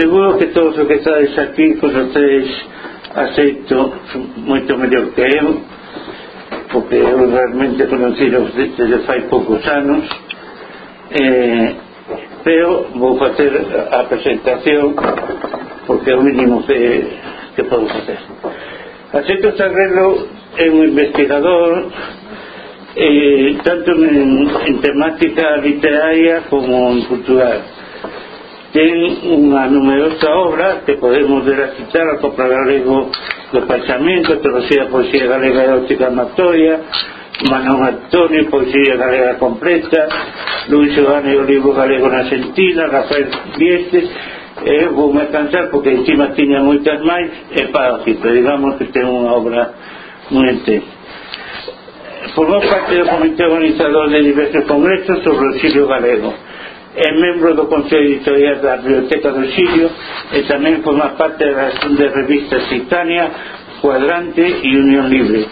seguro que todos os que estáis aquí pois, cos os aceito moito mellor que eu porque eu realmente conociros desde fai poucos anos eh, pero vou facer a presentación porque é o mínimo que, que podo facer. Aceito Sarrelo é un investigador eh, tanto en, en temática literaria como en cultural ten unha numerosa obra que podemos ver a citar a copla galego do pensamento, Teología poesía galega e óptica amatoria, Manon Antonio, poesía galega completa, Luis Giovanni, o libro galego na Sentina, Rafael Viestes, e vou me cansar porque encima tiña moitas máis e para aquí, pero digamos que ten unha obra moi intensa. Formou parte do comité organizador de diversos congresos sobre o exilio galego é membro do Consello Editorial da Biblioteca do Xilio e tamén forma parte da de revistas Titania, Cuadrante e Unión Libre.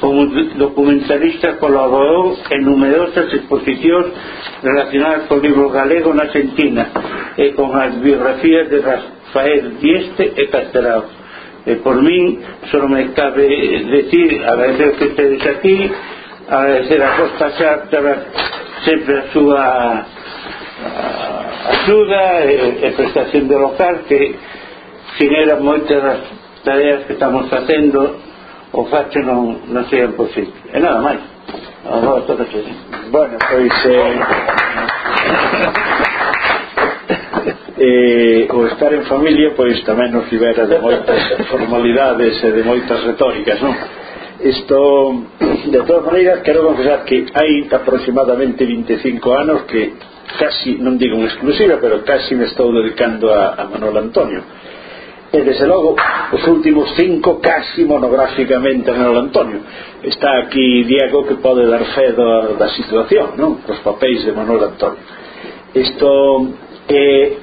Como documentalista colaborou en numerosas exposicións relacionadas co libro galego na Argentina e con as biografías de Rafael Dieste e Castelao. E por min, só me cabe decir, agradecer que estedes aquí, agradecer a Costa Xartara sempre a súa axuda e, e prestación de local que genera moitas das tareas que estamos facendo o facho non, non sean posible e nada máis. Agora, todo que... bueno, pois eh... eh, o estar en familia pois tamén nos libera de moitas formalidades e de moitas retóricas non? isto de todas maneiras quero confesar que hai aproximadamente 25 anos que casi, non digo unha exclusiva, pero casi me estou dedicando a, a Manuel Antonio. E, desde logo, os últimos cinco casi monográficamente a Manuel Antonio. Está aquí Diego que pode dar fe da, da situación, non? Os papéis de Manuel Antonio. Isto é,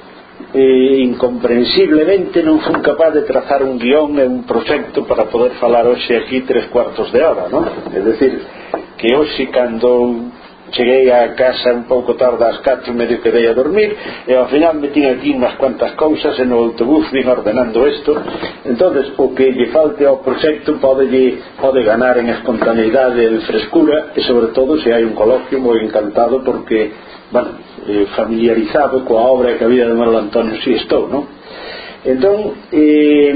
é incomprensiblemente non fun capaz de trazar un guión e un proxecto para poder falar hoxe aquí tres cuartos de hora, non? É decir, que hoxe cando cheguei a casa un pouco tarde ás 4 medio que dei a dormir e ao final metín aquí unhas cuantas cousas e no autobús vin ordenando isto entonces o que lle falte ao proxecto pode, lle, pode ganar en espontaneidade e en frescura e sobre todo se hai un coloquio moi encantado porque bueno, eh, familiarizado coa obra que a vida de Manuel Antonio si estou non? entón eh,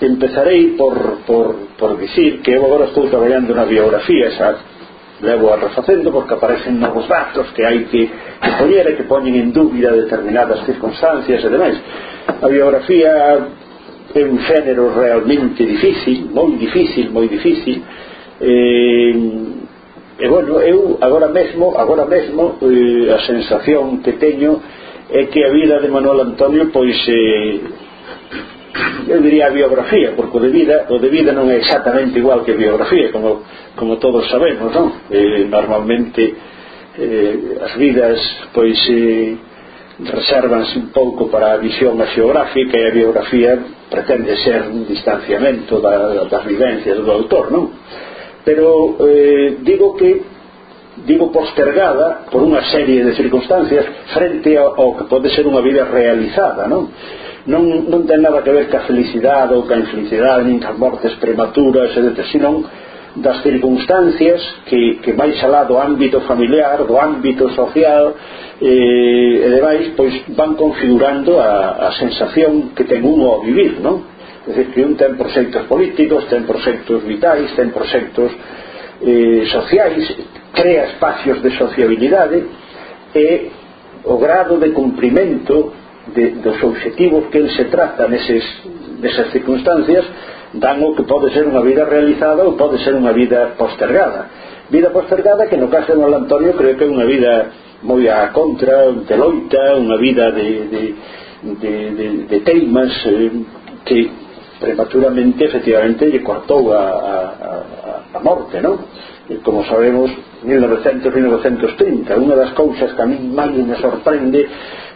empezarei por, por, por dicir que eu agora estou traballando na biografía xa levo a refacendo porque aparecen novos datos que hai que, que poñer e que poñen en dúbida determinadas circunstancias e demais. A biografía é un género realmente difícil moi difícil, moi difícil. Eh, e bueno, eu agora mesmo agora mesmo eh, a sensación que teño é que a vida de Manuel Antonio pois eh, eu diría a biografía, porque o de vida, o de vida non é exactamente igual que a biografía, como, como todos sabemos, non? Eh, normalmente eh, as vidas pois eh, reservanse un pouco para a visión xeográfica e a biografía pretende ser un distanciamento da, das vivencias do autor, non? Pero eh, digo que digo postergada por unha serie de circunstancias frente ao, ao que pode ser unha vida realizada, non? non, non ten nada que ver ca felicidade ou ca infelicidade nin cas mortes prematuras etc, senón das circunstancias que, que máis alá do ámbito familiar, do ámbito social eh, e demais, pois van configurando a, a sensación que ten un ao vivir, non? É dicir, que un ten proxectos políticos, ten proxectos vitais, ten proxectos eh, sociais, crea espacios de sociabilidade e o grado de cumprimento de, dos obxectivos que el se trata neses, nesas circunstancias dan o que pode ser unha vida realizada ou pode ser unha vida postergada vida postergada que no caso de Antonio creo que é unha vida moi a contra, de loita unha vida de, de, de, de, de teimas eh, que prematuramente efectivamente lle cortou a, a, a, a morte non? Como sabemos 1900-1930 unha das cousas que a mí máis me sorprende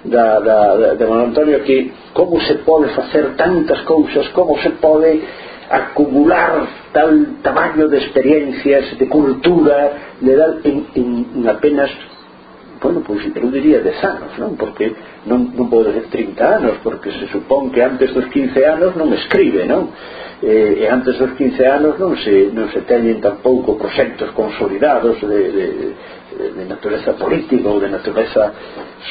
da, da, da, de Manuel Antonio que como se pode facer tantas cousas como se pode acumular tal tamaño de experiencias de cultura de dar en, en, en apenas bueno, pois eu diría 10 anos, non? Porque non, non pode ser 30 anos, porque se supón que antes dos 15 anos non escribe, non? Eh, e antes dos 15 anos non se, non se teñen tampouco proxectos consolidados de, de, de natureza política ou de natureza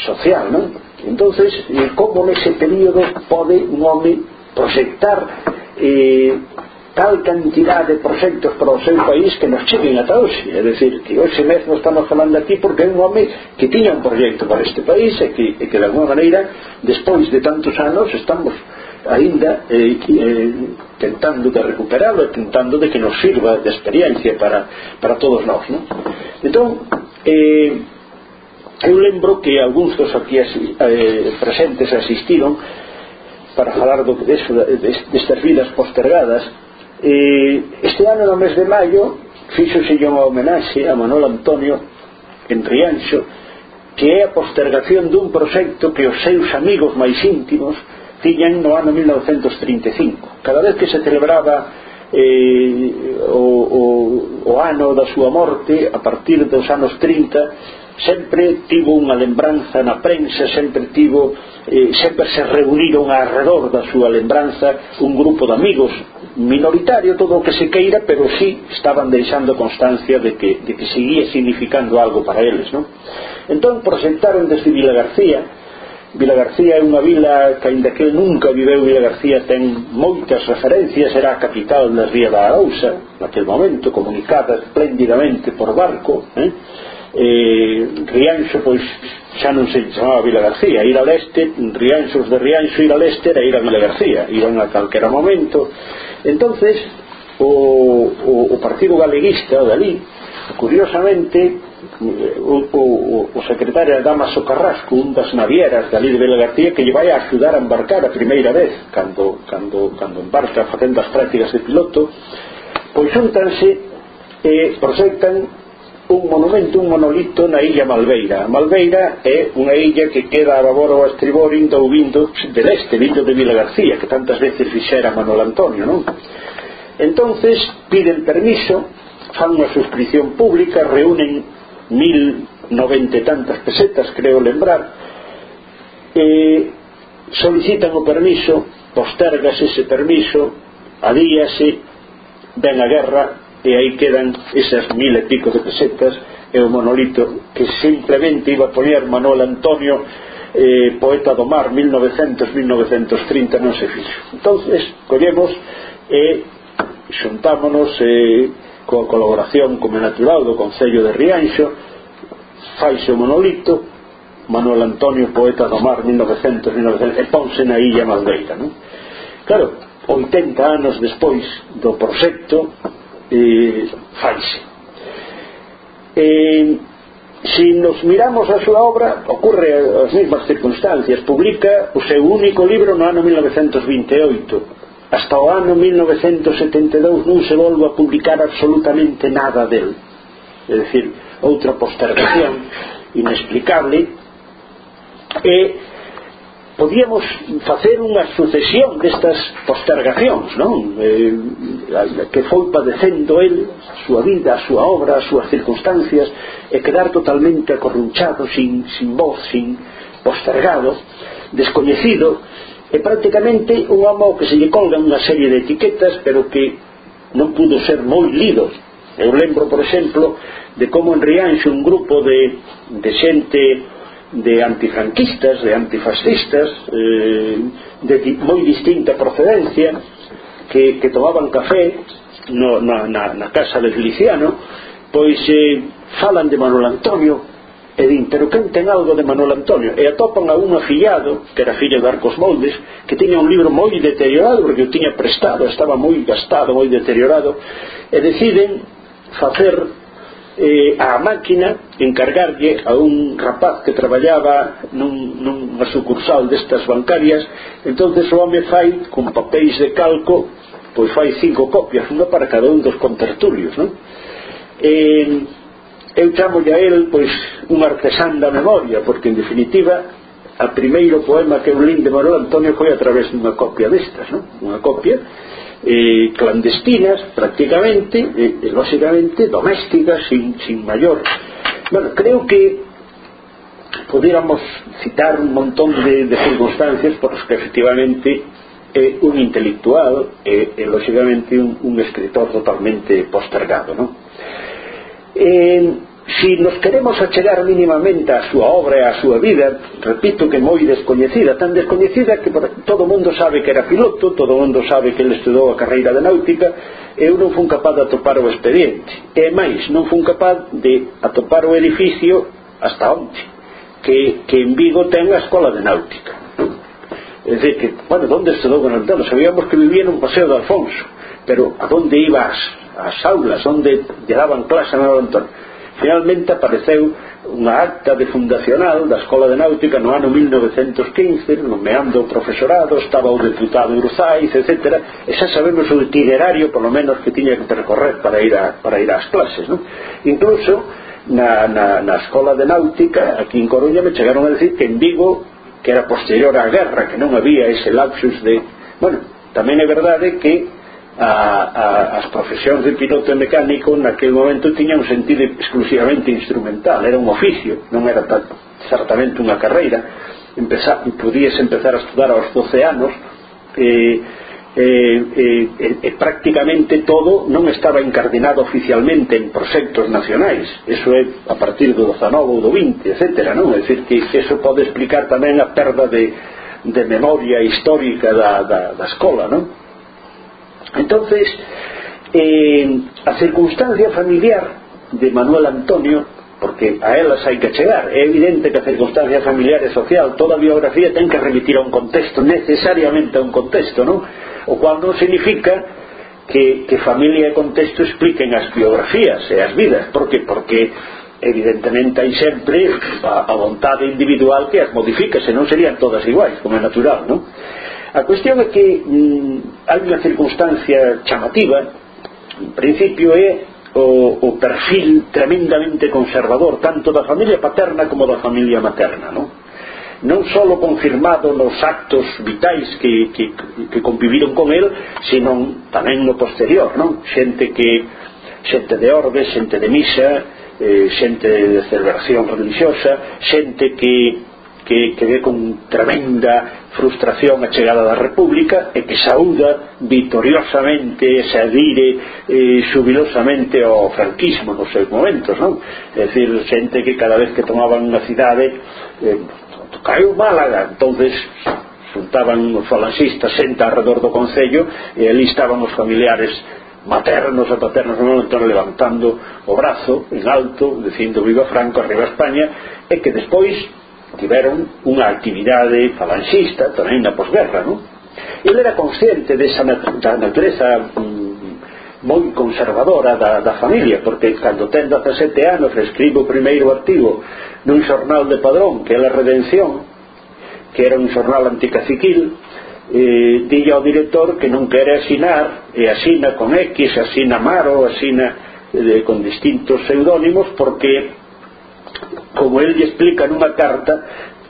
social, non? Entonces, eh, como nese período pode un home proxectar eh, tal cantidad de proxectos para o seu país que nos cheguen ata hoxe é dicir, que hoxe mesmo estamos falando aquí porque é un home que tiña un proxecto para este país e que, e que de alguma maneira despois de tantos anos estamos aínda eh, eh, tentando de recuperarlo tentando de que nos sirva de experiencia para, para todos nós non? entón eh, eu lembro que algúns dos aquí eh, presentes asistiron para falar do, de, de, de, destas vidas postergadas E, este ano no mes de maio fíxose unha homenaxe a Manuel Antonio en Rianxo que é a postergación dun proxecto que os seus amigos máis íntimos tiñan no ano 1935 cada vez que se celebraba eh, o, o, o ano da súa morte a partir dos anos 30 sempre tivo unha lembranza na prensa sempre tivo eh, sempre se reuniron alrededor da súa lembranza un grupo de amigos minoritario todo o que se queira pero sí estaban deixando constancia de que, de que seguía significando algo para eles non? entón presentaron desde Vila García Vila García é unha vila que ainda que nunca viveu Vila García ten moitas referencias era a capital da Ría da Arousa naquel momento comunicada espléndidamente por barco eh? eh, Rianxo pois xa non se chamaba Vila García ir al este, Rianxos de Rianxo ir al este era ir a Vila García iban a calquera momento entonces o, o, o partido galeguista dali curiosamente o, o, o secretario Damaso Carrasco un das navieras de ali de Bela García que lle vai a axudar a embarcar a primeira vez cando, cando, cando embarca facendo as prácticas de piloto pois xuntanse e proxectan un monumento, un monolito na illa Malveira Malveira é unha illa que queda a babor ou a estribor indo ou vindo del este, vindo de Vila García que tantas veces fixera Manuel Antonio non? entonces piden permiso fan unha suscripción pública reúnen mil noventa e tantas pesetas, creo lembrar, eh, solicitan o permiso, postergase ese permiso, adíase, ven a guerra, e aí quedan esas mil e pico de pesetas e o monolito que simplemente iba a poñer Manuel Antonio eh, Poeta do Mar 1900-1930 non se fixo. Entonces collemos e xuntámonos e eh, coa colaboración como é natural do Concello de Rianxo faixe o monolito Manuel Antonio Poeta do Mar 1900-1900 e ponse na Illa Maldeira non? claro, 80 anos despois do proxecto eh, faise eh, se nos miramos a súa obra ocurre as mesmas circunstancias publica o seu único libro no ano 1928 Hasta o ano 1972 non se volvo a publicar absolutamente nada del. É dicir, outra postergación inexplicable e podíamos facer unha sucesión destas postergacións non? Eh, que foi padecendo el a súa vida, a súa obra, as súas circunstancias e quedar totalmente acorrunchado sin, sin voz, sin postergado descoñecido é prácticamente un homo que se lle colga unha serie de etiquetas pero que non pudo ser moi lido. Eu lembro por exemplo de como en Rianxo un grupo de, de xente de antifranquistas de antifascistas eh, de moi distinta procedencia que, que tomaban café no, na, na, na casa de Feliciano pois eh, falan de Manuel Antonio e din, pero quen ten algo de Manuel Antonio? E atopan a un afillado, que era fillo de Arcos Moldes, que tiña un libro moi deteriorado, porque o tiña prestado, estaba moi gastado, moi deteriorado, e deciden facer eh, a máquina encargarlle a un rapaz que traballaba nun, nunha sucursal destas bancarias entonces o home fai con papéis de calco pois fai cinco copias, unha para cada un dos contertulios non? Eh, eu chamo a el pois un artesán da memoria porque en definitiva a primeiro poema que eu lin de Manuel Antonio foi a través dunha copia destas non? unha copia eh, clandestinas prácticamente eh, lóxicamente domésticas sin, sin maior bueno, creo que pudiéramos citar un montón de, de circunstancias por as que efectivamente é un intelectual e, e lógicamente un, un escritor totalmente postergado non? eh, si nos queremos achegar mínimamente a súa obra e a súa vida repito que moi descoñecida tan descoñecida que todo mundo sabe que era piloto todo mundo sabe que ele estudou a carreira de náutica eu non fun capaz de atopar o expediente. E máis, non fun capaz de atopar o edificio hasta onde que, que en Vigo ten a escola de náutica. É dicir que, bueno, donde estudou con Altano sabíamos que vivía nun paseo de Alfonso pero a donde ibas as aulas onde lle daban clase a Antón. Finalmente apareceu unha acta de fundacional da Escola de Náutica no ano 1915 nomeando o profesorado estaba o deputado Urzaiz, etc e xa sabemos o itinerario por lo menos que tiña que percorrer para ir, a, para ir ás clases non? incluso na, na, na Escola de Náutica aquí en Coruña me chegaron a decir que en Vigo que era posterior á guerra que non había ese lapsus de bueno, tamén é verdade que a, a, as profesións de piloto e mecánico naquel momento tiña un sentido exclusivamente instrumental, era un oficio, non era tanto, certamente unha carreira. Empeza, podías empezar a estudar aos 12 anos e, e, e, e, e prácticamente todo non estaba encardinado oficialmente en proxectos nacionais. Eso é a partir do 19 ou do 20, etc. Non? É dicir, que eso pode explicar tamén a perda de, de memoria histórica da, da, da escola, non? Entonces, eh, a circunstancia familiar de Manuel Antonio, porque a elas hai que chegar, é evidente que a circunstancia familiar e social, toda a biografía ten que remitir a un contexto, necesariamente a un contexto, non? O cual non significa que, que familia e contexto expliquen as biografías e as vidas, porque? Porque evidentemente hai sempre a, a vontade individual que as modifica, senón serían todas iguais, como é natural, non? A cuestión é que mm, hai unha circunstancia chamativa, en principio é o, o perfil tremendamente conservador tanto da familia paterna como da familia materna non, non só confirmado nos actos vitais que, que, que conviviron con el sino tamén no posterior non? xente que xente de orbe, xente de misa eh, xente de celebración religiosa xente que que quedé con tremenda frustración a chegada da República e que saúda vitoriosamente se adire eh, subilosamente ao franquismo nos seus momentos non? é dicir, xente que cada vez que tomaban unha cidade eh, caiu Málaga entonces juntaban os falanxistas xente alrededor do Concello e ali estaban os familiares maternos e paternos non entón levantando o brazo en alto dicindo viva Franco arriba España e que despois tiveron unha actividade falangista tamén na posguerra non? ele era consciente desa nat da natureza mm, moi conservadora da, da familia porque cando ten 17 anos escribo o primeiro artigo nun xornal de Padrón que é a Redención que era un xornal anticaciquil eh, dille ao director que non quere asinar e asina con X, asina Maro asina eh, con distintos pseudónimos porque como el lle explica nunha carta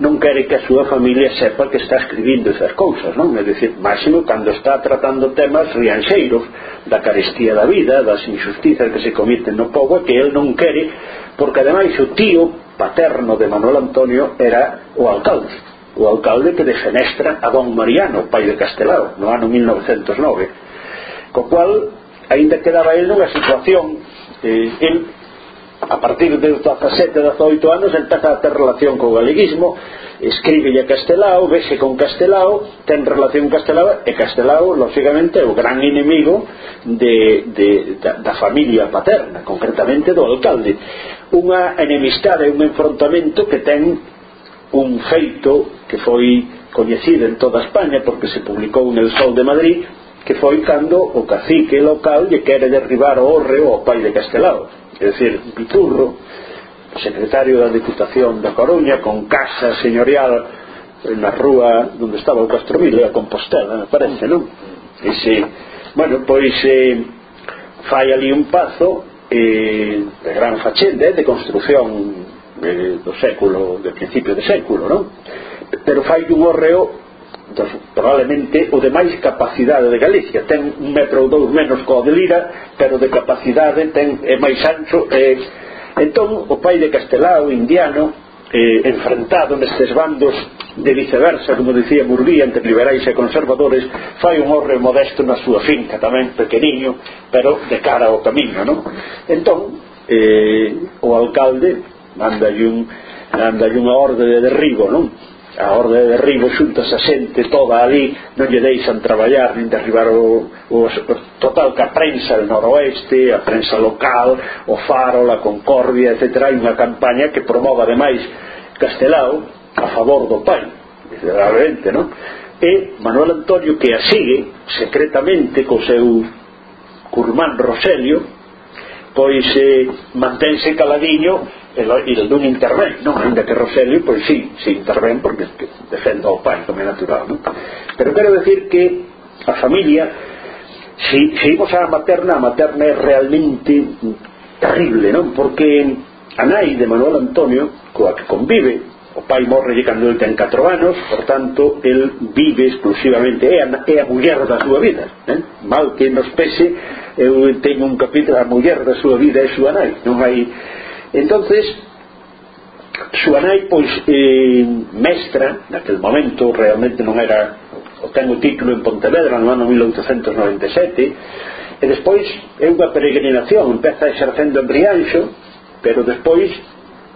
non quere que a súa familia sepa que está escribindo esas cousas, non? É dicir, máximo cando está tratando temas rianxeiros da carestía da vida, das injustizas que se comiten no povo que el non quere, porque ademais o tío paterno de Manuel Antonio era o alcalde, o alcalde que defenestra a don Mariano, pai de Castelao, no ano 1909. Co cual, aínda quedaba el nunha situación, eh, el a partir de 17, 18 anos empeza a ter relación co galeguismo escribe a castelao, vexe con castelao ten relación castelao e castelao, lógicamente, é o gran inimigo de, de, da, da familia paterna, concretamente do alcalde. Unha enemistade un enfrontamento que ten un feito que foi coñecido en toda España porque se publicou en El Sol de Madrid que foi cando o cacique local lle quere derribar o orreo ao pai de Castelao é dicir, Piturro secretario da Diputación da Coruña, con casa señorial na rúa onde estaba o Castro Milo, a Compostela, me parece, non? E se, bueno, pois eh, fai ali un pazo eh, de gran fachenda, de construción eh, do século, de principio de século, non? Pero fai un horreo entón, probablemente o de máis capacidade de Galicia ten un metro ou dous menos co de Lira pero de capacidade ten é máis ancho e, entón o pai de Castelao indiano eh, enfrentado nestes bandos de viceversa, como dicía Murguía entre liberais e conservadores fai un horre modesto na súa finca tamén pequeniño, pero de cara ao camiño non? entón eh, o alcalde manda un manda unha orde de derribo non? a orde de derribo xuntas a xente toda ali non lle deixan traballar nin derribar o, o total que a prensa del noroeste a prensa local o faro, la concordia, etc hai unha campaña que promova ademais Castelao a favor do pai literalmente, non? e Manuel Antonio que a sigue secretamente co seu curmán Roselio pois eh, mantense caladiño e, non intervén non, ainda que Roselio, pois sí, se intervén porque defende ao pai, como é natural non? pero quero decir que a familia si, si imos a materna, a materna é realmente terrible non? porque a nai de Manuel Antonio coa que convive O pai morre cando el ten 4 anos, por tanto, el vive exclusivamente, é a, é a muller da súa vida. Eh? Mal que nos pese, eu teño un capítulo, a muller da súa vida é súa nai. Non hai... entonces súa nai, pois, eh, mestra, naquel momento realmente non era, ten o título en Pontevedra no ano 1897, e despois é unha peregrinación, empeza exercendo en Brianxo, pero despois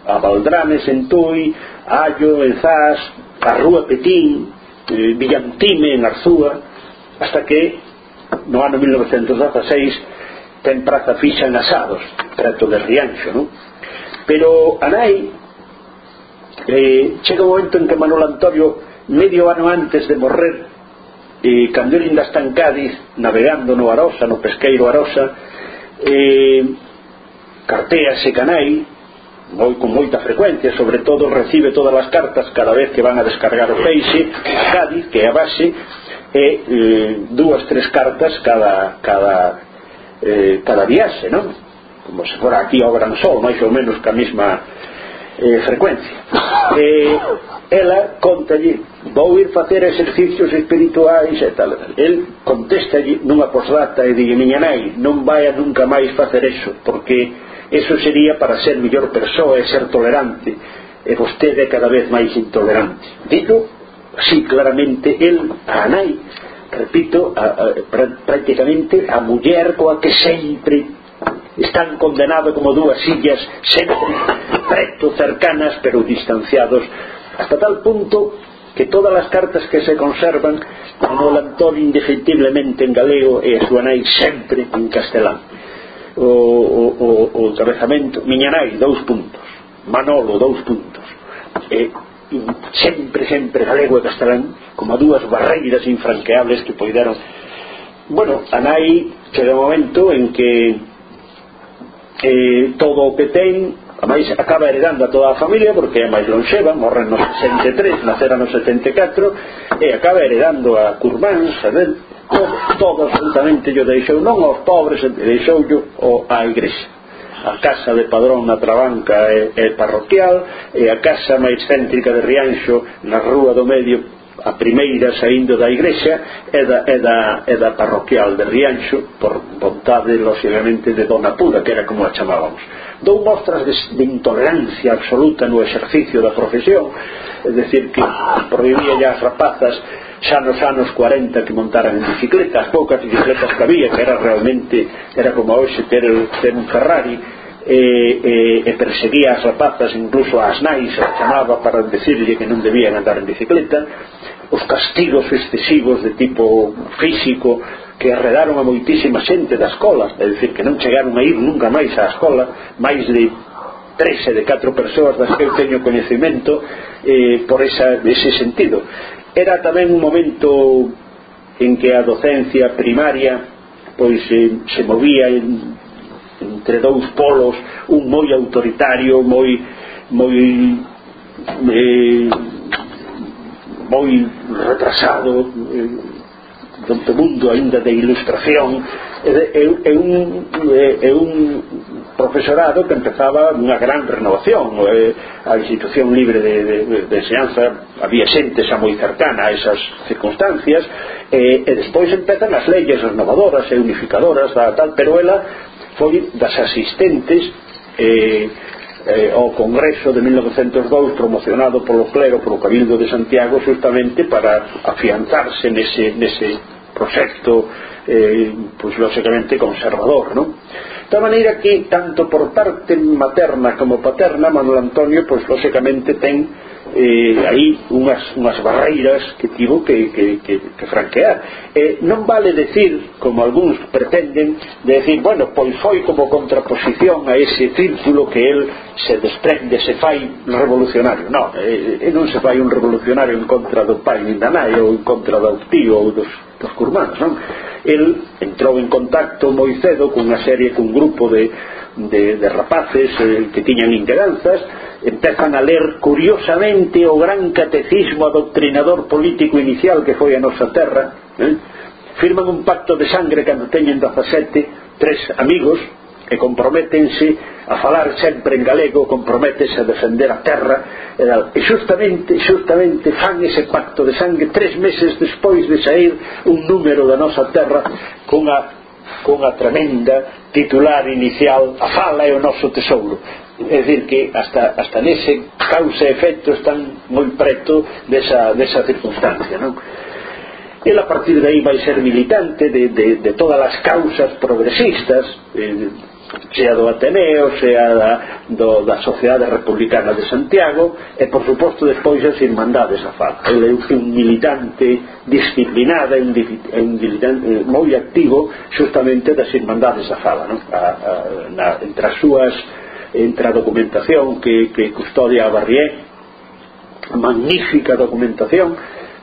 a Valdrames, en Tui, Allo, Enzás, a Rúa Petín, eh, Villantime, en Arzúa, hasta que no ano 1916 ten praza fixa en Asados, preto de Rianxo, non? Pero a nai eh, chega o momento en que Manuel Antonio medio ano antes de morrer eh, cando ele ainda está en Cádiz navegando no Arosa, no pesqueiro Arosa eh, cartease canai moi con moita frecuencia, sobre todo recibe todas as cartas cada vez que van a descargar o peixe a Cádiz, que é a base e eh, dúas, tres cartas cada, cada, eh, cada viaxe non? como se fora aquí ao Gran Sol máis ou menos ca mesma eh, frecuencia eh, ela contalle vou ir facer exercicios espirituais e tal, el contesta nunha posdata e dixe miña nai non vai nunca máis facer eso porque eso sería para ser mellor persoa e ser tolerante. E vostede é cada vez máis intolerante. Dito, si claramente el a nai repito, a, a, prácticamente a muller coa que sempre están condenados como dúas sillas sempre preto, cercanas pero distanciados hasta tal punto que todas as cartas que se conservan Manuel Antonio indefectiblemente en galego e a súa nai sempre en castelán o, o, o, o atravesamento miña nai, dous puntos. Manolo, dous puntos. E, e sempre, sempre galego e castelán como a dúas barreiras infranqueables que poideron. Bueno, a nai chega o momento en que eh, todo o que ten a máis acaba heredando a toda a familia porque é máis lonxeva, morre no 63 nacera no 74 e acaba heredando a curmáns a todo absolutamente. Yo deixou non aos pobres deixoullo o a igrexa a casa de Padrón na Trabanca é, é parroquial e a casa máis céntrica de Rianxo na Rúa do Medio a primeira saindo da igrexa é da, é da, é da parroquial de Rianxo por vontade lógicamente de Dona Pura que era como a chamábamos. Dou mostras de, de intolerancia absoluta no exercicio da profesión é decir que prohibía ya as rapazas xa nos anos 40 que montaran en bicicleta as poucas bicicletas que había que era realmente era como hoxe ter, ter un Ferrari e, e, e perseguía as rapazas incluso as nais as chamaba para decirlle que non debían andar en bicicleta. Os castigos excesivos de tipo físico que arredaron a moitísima xente da escola é dicir, que non chegaron a ir nunca máis á escola máis de 13 de 4 persoas das que eu teño coñecemento eh, por esa, ese sentido. Era tamén un momento en que a docencia primaria pois eh, se movía en entre dous polos un moi autoritario moi moi eh, moi retrasado eh, do mundo ainda de ilustración é, é, un, é, é un profesorado que empezaba unha gran renovación eh, a institución libre de, de, de enseñanza había xente xa moi cercana a esas circunstancias eh, e despois empezan as leyes renovadoras e unificadoras da, tal, pero ela foi das asistentes eh, eh, ao Congreso de 1902 promocionado polo clero, polo Cabildo de Santiago justamente para afianzarse nese, nese proxecto eh, pois, lógicamente conservador non? da maneira que tanto por parte materna como paterna Manuel Antonio pois lógicamente ten eh, aí unhas, unhas barreiras que tivo que, que, que, que franquear eh, non vale decir como algúns pretenden de decir, bueno, pois foi como contraposición a ese círculo que el se desprende, se fai revolucionario non, eh, non se fai un revolucionario en contra do pai nin da nai ou en contra do tío ou dos, dos curmanos non? el entrou en contacto moi cedo cunha serie, cun grupo de de, de rapaces eh, que tiñan integranzas empezan a ler curiosamente o gran catecismo adoctrinador político inicial que foi a nosa terra eh? firman un pacto de sangre cando teñen 17 tres amigos e comprométense a falar sempre en galego, comprométense a defender a terra e, e justamente, justamente fan ese pacto de sangue tres meses despois de sair un número da nosa terra cunha cunha tremenda titular inicial a fala é o noso tesouro é dicir que hasta, hasta nese causa e efecto están moi preto desa, desa circunstancia non? el a partir de aí vai ser militante de, de, de todas as causas progresistas eh, sea do Ateneo, sea da, do, da Sociedade Republicana de Santiago e por suposto despois as Irmandades a Fala. eu é un militante disciplinada un, un militante moi activo justamente das Irmandades Afaz non? A, a, na, entre as súas entre a documentación que, que custodia a Barrié magnífica documentación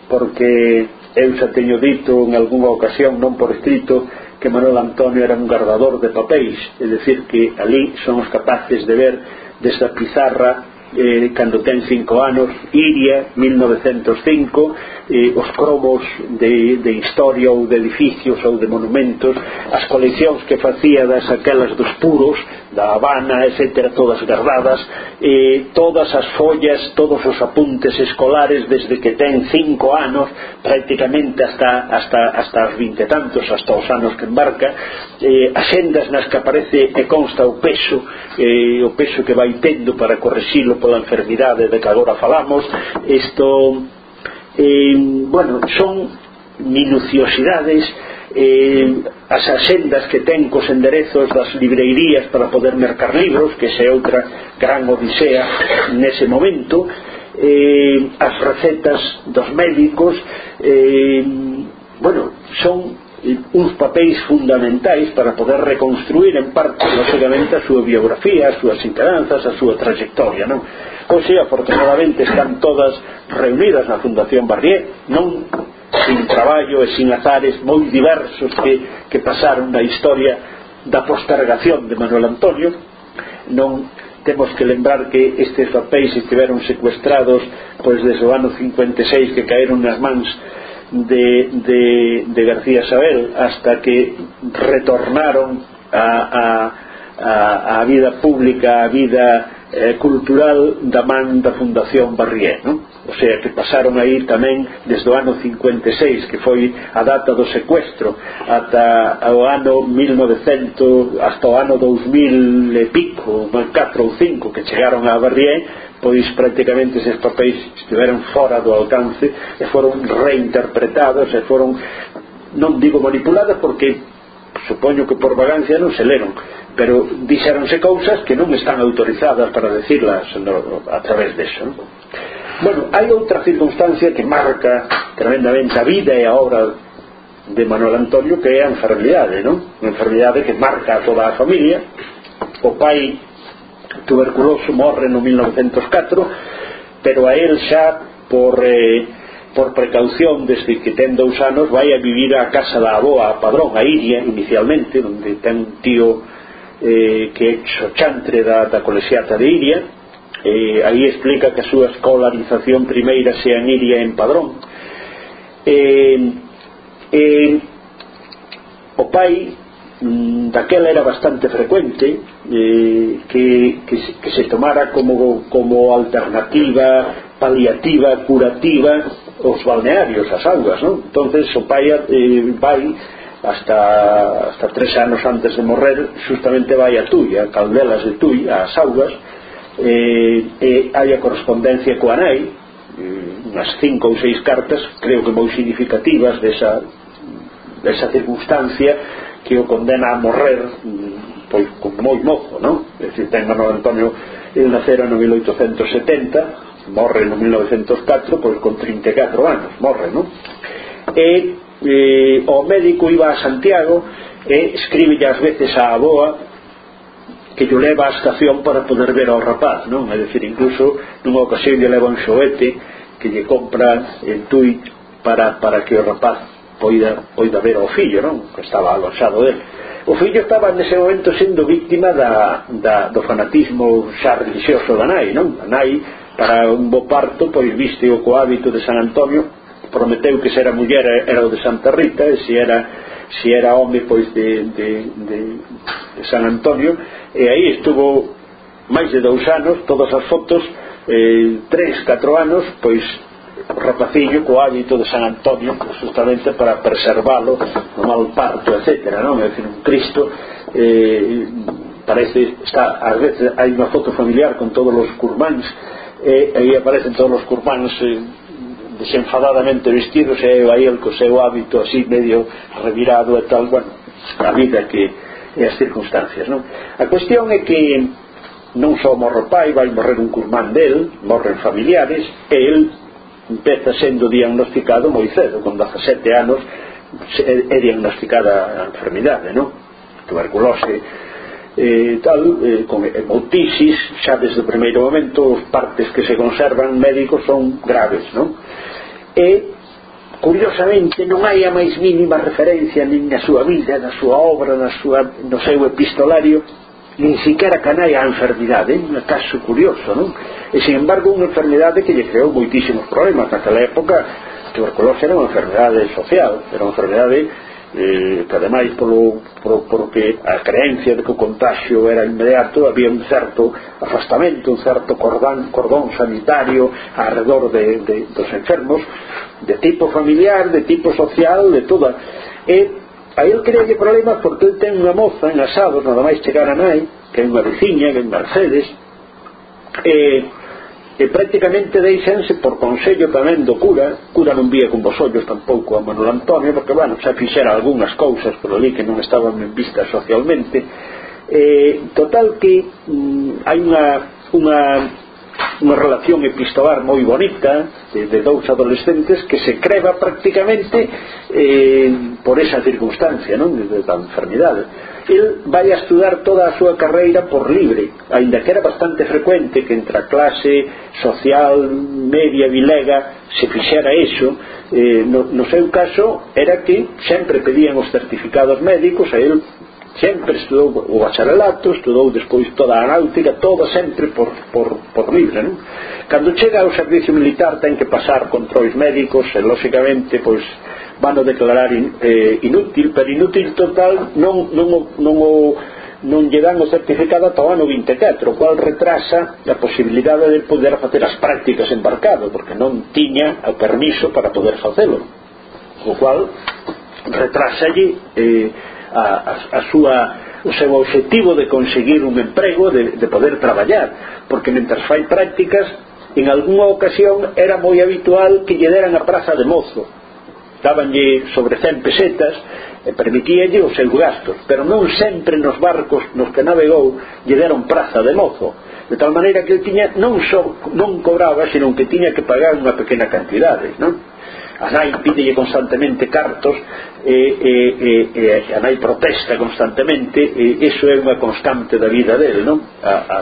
porque eu xa teño dito en algunha ocasión non por escrito que Manuel Antonio era un guardador de papéis é dicir que ali somos capaces de ver desta pizarra eh, cando ten cinco anos Iria, 1905 eh, os cromos de, de historia ou de edificios ou de monumentos as coleccións que facía das aquelas dos puros da Habana, etcétera, todas gardadas, eh, todas as follas, todos os apuntes escolares desde que ten cinco anos, prácticamente hasta, hasta, hasta os vinte tantos, hasta os anos que embarca, eh, asendas nas que aparece e consta o peso, eh, o peso que vai tendo para corresilo pola enfermidade de que agora falamos, isto, eh, bueno, son minuciosidades eh, as axendas que ten cos enderezos das libreirías para poder mercar libros que é outra gran odisea nese momento eh, as recetas dos médicos eh, bueno, son uns papéis fundamentais para poder reconstruir en parte lógicamente a súa biografía, as súas interanzas, a súa trayectoria non? Oxe, afortunadamente están todas reunidas na Fundación Barrié non sin traballo e sin azares moi diversos que, que pasaron na historia da postergación de Manuel Antonio non temos que lembrar que estes papéis estiveron secuestrados pois desde o ano 56 que caeron nas mans de, de, de García Sabel hasta que retornaron a, a, a, a vida pública, a vida eh, cultural da man da Fundación Barrié, non? o sea que pasaron aí tamén desde o ano 56 que foi a data do secuestro ata o ano 1900 hasta o ano 2000 e pico 4 ou 5 que chegaron a Barrié pois prácticamente eses papéis estiveron fora do alcance e foron reinterpretados e foron non digo manipulados porque supoño que por vagancia non se leron pero dixeronse cousas que non están autorizadas para decirlas a través deso non? Bueno, hai outra circunstancia que marca tremendamente a vida e a obra de Manuel Antonio que é a enfermidade, non? Unha enfermidade que marca a toda a familia. O pai tuberculoso morre no 1904, pero a él xa por eh, por precaución desde que ten dous anos vai a vivir a casa da aboa a Padrón, a Iria inicialmente onde ten un tío eh, que é xochantre da, da colexiata de Iria eh, aí explica que a súa escolarización primeira se anidia en padrón eh, eh, o pai mm, daquela era bastante frecuente eh, que, que, que se tomara como, como alternativa paliativa, curativa os balnearios, as augas non? entonces o pai eh, vai hasta, hasta tres anos antes de morrer justamente vai a Tui, a Caldelas de Tui, ás augas eh, e hai a correspondencia coa nai mm. unhas cinco ou seis cartas creo que moi significativas desa, desa circunstancia que o condena a morrer mm, pois con moi mozo non? É dicir, ten Manuel Antonio el nacera no 1870 morre no 1904 pois con 34 anos morre non? e eh, o médico iba a Santiago e escribe ás veces a aboa que lle leva a estación para poder ver ao rapaz, non? É dicir, incluso nunha ocasión lle leva un xoete que lle compra en Tui para, para que o rapaz poida, poida ver ao fillo, non? Que estaba alonxado del. O fillo estaba nese momento sendo víctima da, da, do fanatismo xa religioso da nai, non? A nai, para un bo parto, pois viste o coábito de San Antonio prometeu que se era muller era o de Santa Rita e se era, se era home pois de, de, de, de San Antonio e aí estuvo máis de dous anos todas as fotos eh, tres, catro anos pois rapacillo co hábito de San Antonio justamente para preservalo no mal parto, etc non? é dicir, un Cristo eh, parece, está, ás veces hai unha foto familiar con todos os curmáns e aí aparecen todos os curmáns eh, desenfadadamente vestidos e eu aí el co seu hábito así medio revirado e tal, bueno, a vida que e as circunstancias, non? A cuestión é que non só morre o pai, vai morrer un curmán del, morren familiares, e el empeza sendo diagnosticado moi cedo, con 17 anos é diagnosticada a enfermidade, non? Tuberculose, eh, tal, eh, con hemotisis xa desde o primeiro momento os partes que se conservan médicos son graves, non? e curiosamente non hai a máis mínima referencia nin na súa vida, na súa obra na súa, no seu epistolario nin siquiera canai a enfermidade un caso curioso non? e sin embargo unha enfermidade que lle creou moitísimos problemas naquela época tuberculose era unha enfermidade social era unha enfermidade eh, que ademais polo, polo, porque a creencia de que o contagio era inmediato había un certo afastamento un certo cordón, cordón sanitario alrededor de, de, dos enfermos de tipo familiar, de tipo social de toda. E a ele crealle problemas porque él ten unha moza en asados, nada máis chegar a nai que é unha veciña, que é Mercedes e eh, e prácticamente deixense por consello tamén do cura. Cura non vía con vos ollos tampouco a Manuel Antonio porque, bueno, xa fixera algunhas cousas por ali que non estaban ben vistas socialmente. Eh, total que mm, hai unha unha unha relación epistolar moi bonita de, de dous adolescentes que se creva prácticamente eh, por esa circunstancia non? de, de, da enfermidade el vai a estudar toda a súa carreira por libre, aínda que era bastante frecuente que entre a clase social media vilega se fixera eso, eh, no, no seu caso era que sempre pedían os certificados médicos a el sempre estudou o bacharelato, estudou despois toda a náutica, todo sempre por, por, por libre, non? Cando chega ao servicio militar ten que pasar controis médicos e, lóxicamente, pois, vano declarar in, eh, inútil, pero inútil total non, non, o, non, o, non lle dan o certificado ata o ano 24, o cual retrasa a posibilidade de poder facer as prácticas embarcado, porque non tiña o permiso para poder facelo, o cual retrasalle eh, a, a, a súa o seu obxectivo de conseguir un emprego, de, de poder traballar, porque mentras fai prácticas, en algunha ocasión era moi habitual que lle deran a praza de mozo, dábanlle sobre 100 pesetas e permitíalle os seus gastos pero non sempre nos barcos nos que navegou lle deron praza de mozo de tal maneira que el tiña non, só non cobraba senón que tiña que pagar unha pequena cantidade non? a nai pídelle constantemente cartos e, e, e, e a nai protesta constantemente e iso é unha constante da vida del non? A, a,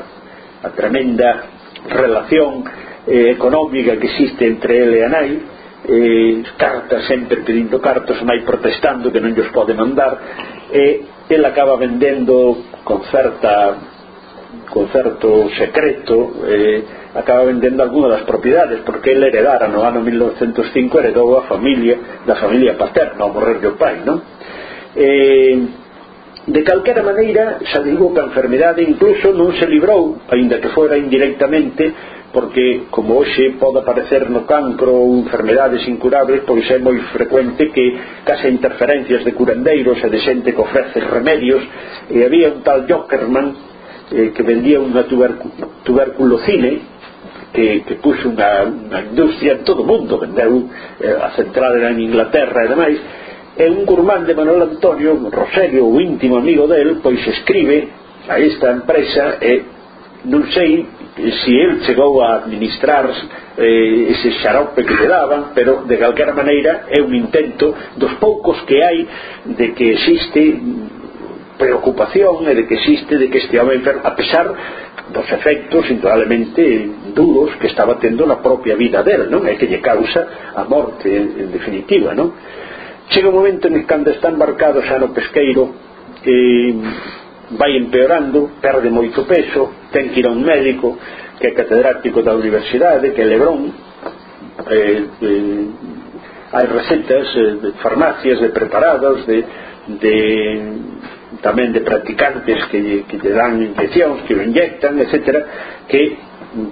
a tremenda relación eh, económica que existe entre ele e a nai eh, cartas sempre pedindo cartas mai protestando que non lles pode mandar e eh, el acaba vendendo con certa con certo secreto eh, acaba vendendo alguna das propiedades porque ele heredara no ano 1905 heredou a familia da familia paterna ao morrer do pai non? Eh, De calquera maneira, xa digo que a enfermidade incluso non se librou, aínda que fora indirectamente, porque como hoxe pode aparecer no cancro ou enfermedades incurables pois é moi frecuente que case interferencias de curandeiros e de xente que ofrece remedios. E había un tal Jockerman eh, que vendía unha tubercu tuberculocine que, que puxo unha, unha industria en todo o mundo vendeu eh, a central era en Inglaterra e demais e un gourmand de Manuel Antonio Rosario, o íntimo amigo del pois escribe a esta empresa e eh, non sei se el chegou a administrar eh, ese xarope que lle daban pero de calquera maneira é un intento dos poucos que hai de que existe preocupación e de que existe de que este home enfermo a pesar dos efectos indudablemente duros que estaba tendo na propia vida del, non? É que lle causa a morte en definitiva, non? Chega un momento en que cando está embarcado xa no pesqueiro eh, vai empeorando, perde moito peso, ten que ir a un médico que é catedrático da universidade, que é Lebrón, eh, eh, hai recetas eh, de farmacias de preparados de, de tamén de practicantes que, que te dan inyeccións, que o inyectan, etc que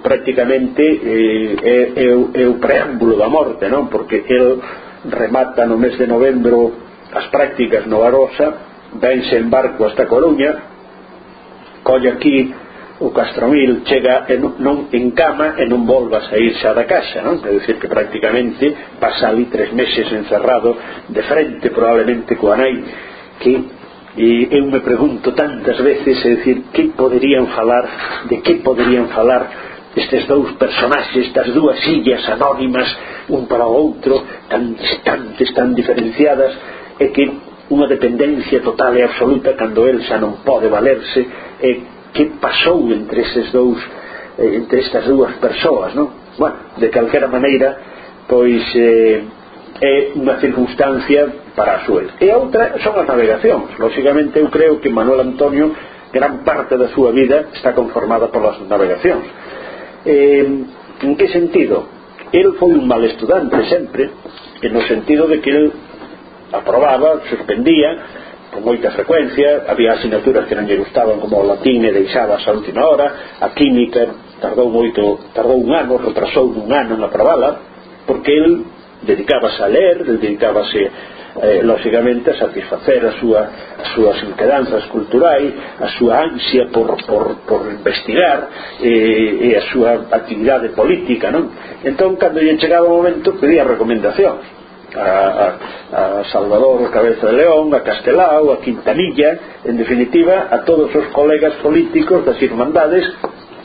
prácticamente eh, é, é, é o preámbulo da morte non? Porque el remata no mes de novembro as prácticas no Arosa vense en barco hasta Coruña colle aquí o Castromil chega en, non, en cama e non volva a sair xa da casa non? é dicir que prácticamente pasa ali tres meses encerrado de frente probablemente coa nai que e eu me pregunto tantas veces é dicir que poderían falar de que poderían falar estes dous personaxes estas dúas illas anónimas un para o outro tan distantes, tan diferenciadas e que unha dependencia total e absoluta cando el xa non pode valerse e que pasou entre eses dous eh, entre estas dúas persoas non? bueno, de calquera maneira pois eh, é unha circunstancia para a súa e a outra son as navegacións lóxicamente eu creo que Manuel Antonio gran parte da súa vida está conformada polas navegacións eh, en que sentido? el foi un mal estudante sempre en o sentido de que el aprobaba, suspendía, con moita frecuencia, había asignaturas que non lle gustaban como o latín e deixabas a última hora, a química tardou moito, tardou un ano, retrasou un ano en aprobala, porque el dedicábase a ler, dedicábase eh, lógicamente a satisfacer a súa, as súas inquedanzas culturais, a súa ansia por, por, por investigar eh, e a súa actividade política, non? Entón, cando lle chegaba o momento, pedía recomendacións a, a Salvador a Cabeza de León, a Castelao, a Quintanilla, en definitiva, a todos os colegas políticos das irmandades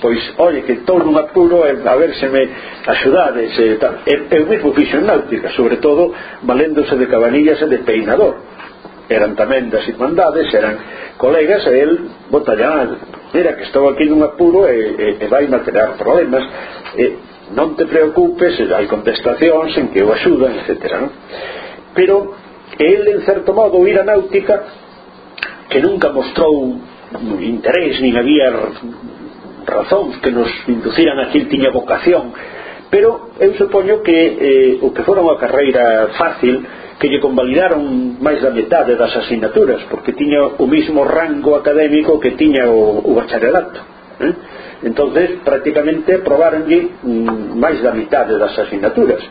pois, oi, que estou nun apuro e a ver se me axudades e tal. E, eu mesmo fixo en náutica, sobre todo valéndose de cabanillas e de peinador. Eran tamén das irmandades, eran colegas, e el botalla, mira que estou aquí nun apuro e, e, e vai materiar problemas. E, non te preocupes, hai contestacións en que o axudan, etc. Non? Pero el, en certo modo, ir a náutica, que nunca mostrou interés, nin había razóns que nos induciran a que el tiña vocación, pero eu supoño que eh, o que fora unha carreira fácil que lle convalidaron máis da metade das asignaturas porque tiña o mismo rango académico que tiña o, o bacharelato eh? entonces prácticamente probaronlle mm, máis da mitade das asignaturas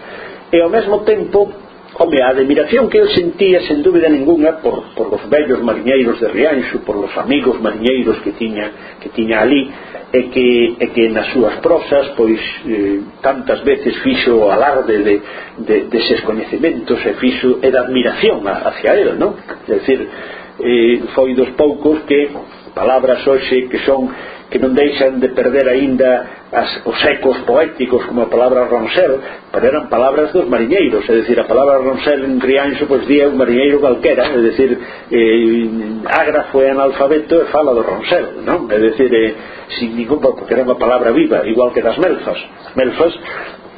e ao mesmo tempo home, a admiración que eu sentía sen dúbida ninguna por, por os vellos mariñeiros de Rianxo por os amigos mariñeiros que tiña, que tiña ali e que, e que nas súas prosas pois eh, tantas veces fixo alarde de, de, deses coñecementos e fixo e da admiración a, hacia el non? é dicir, eh, foi dos poucos que palabras hoxe que son que non deixan de perder aínda as, os ecos poéticos como a palabra roncel pero eran palabras dos mariñeiros é dicir, a palabra roncel en crianxo pois día un mariñeiro calquera é dicir, eh, ágrafo e analfabeto e fala do roncel non? é dicir, eh, sin ningún porque era unha palabra viva, igual que das melfas melfas,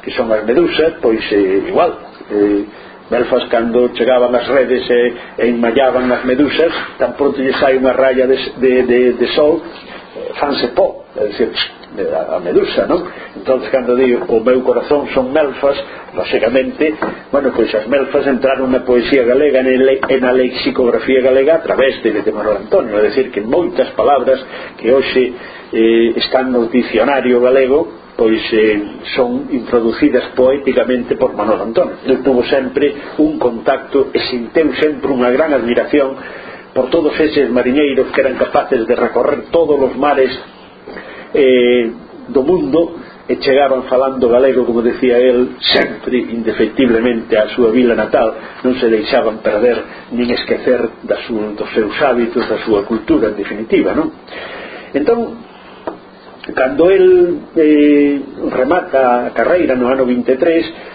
que son as medusas pois eh, igual eh, Melfas cando chegaban as redes e, e enmallaban as medusas tan pronto lle sai unha raya de, de, de, de sol fanse pó é dicir, a medusa, non? entón cando digo o meu corazón son melfas basicamente, bueno, pois as melfas entraron na poesía galega e na lexicografía galega a través de, de Manuel Antonio, é dicir que moitas palabras que hoxe eh, están no dicionario galego pois eh, son introducidas poéticamente por Manuel Antonio. Ele tuvo sempre un contacto e sinteu sempre unha gran admiración por todos eses mariñeiros que eran capaces de recorrer todos os mares eh, do mundo e chegaban falando galego, como decía el, sempre, indefectiblemente, a súa vila natal, non se deixaban perder nin esquecer da súa, dos seus hábitos, da súa cultura, en definitiva, non? Entón, cando el eh, remata a carreira no ano 23,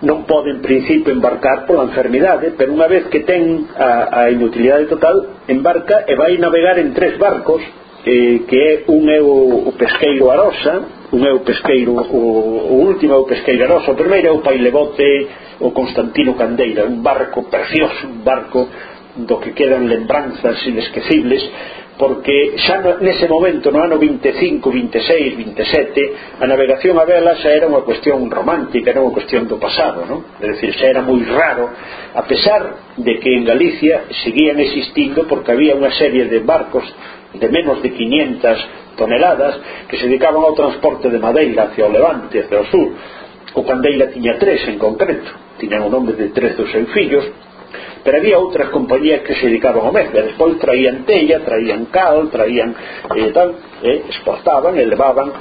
non pode en principio embarcar pola enfermidade pero unha vez que ten a, a inutilidade total embarca e vai navegar en tres barcos eh, que é un é o, o pesqueiro Arosa un é o pesqueiro o, o último é o pesqueiro Arosa o primeiro é o Pailebote o Constantino Candeira un barco precioso un barco do que quedan lembranzas inesquecibles porque xa no, nese momento, no ano 25, 26, 27, a navegación a vela xa era unha cuestión romántica, era unha cuestión do pasado, non? É dicir, xa era moi raro, a pesar de que en Galicia seguían existindo porque había unha serie de barcos de menos de 500 toneladas que se dedicaban ao transporte de madeira hacia o levante, hacia o sur. O Candeira tiña tres en concreto, tiñan o nome de tres dos seus fillos, pero había outras compañías que se dedicaban ao mesmo despois traían tella, traían cal traían eh, tal eh, exportaban, elevaban.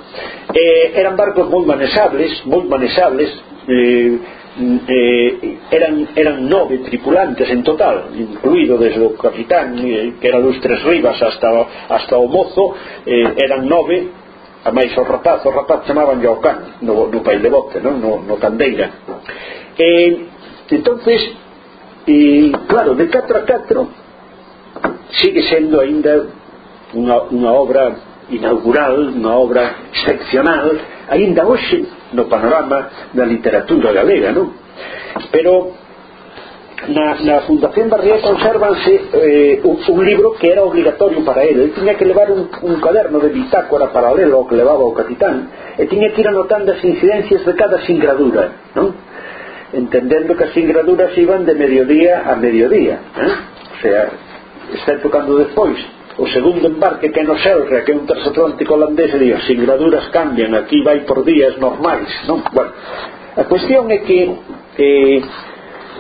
Eh, eran barcos moi manexables moi manexables eh, eh, eran, eran nove tripulantes en total incluído desde o capitán eh, que era dos tres rivas hasta, hasta o mozo eh, eran nove a máis o rapaz, o rapaz chamaban ao can no, no país de bote, non? No, no Candeira. Eh, entonces E, claro, de 4 a 4 sigue sendo ainda unha, unha obra inaugural, unha obra excepcional, aínda hoxe no panorama da literatura galega, non? Pero na, na Fundación Barrié conservanse eh, un, un libro que era obligatorio para ele. Ele tiña que levar un, un caderno de bitácora paralelo ao que levaba o capitán e tiña que ir anotando as incidencias de cada singradura, non? entendendo que as singraduras iban de mediodía a mediodía eh? o sea, excepto cando despois o segundo embarque que é no Selra que é un transatlántico holandés e as singraduras cambian, aquí vai por días normais non? Bueno, a cuestión é que eh,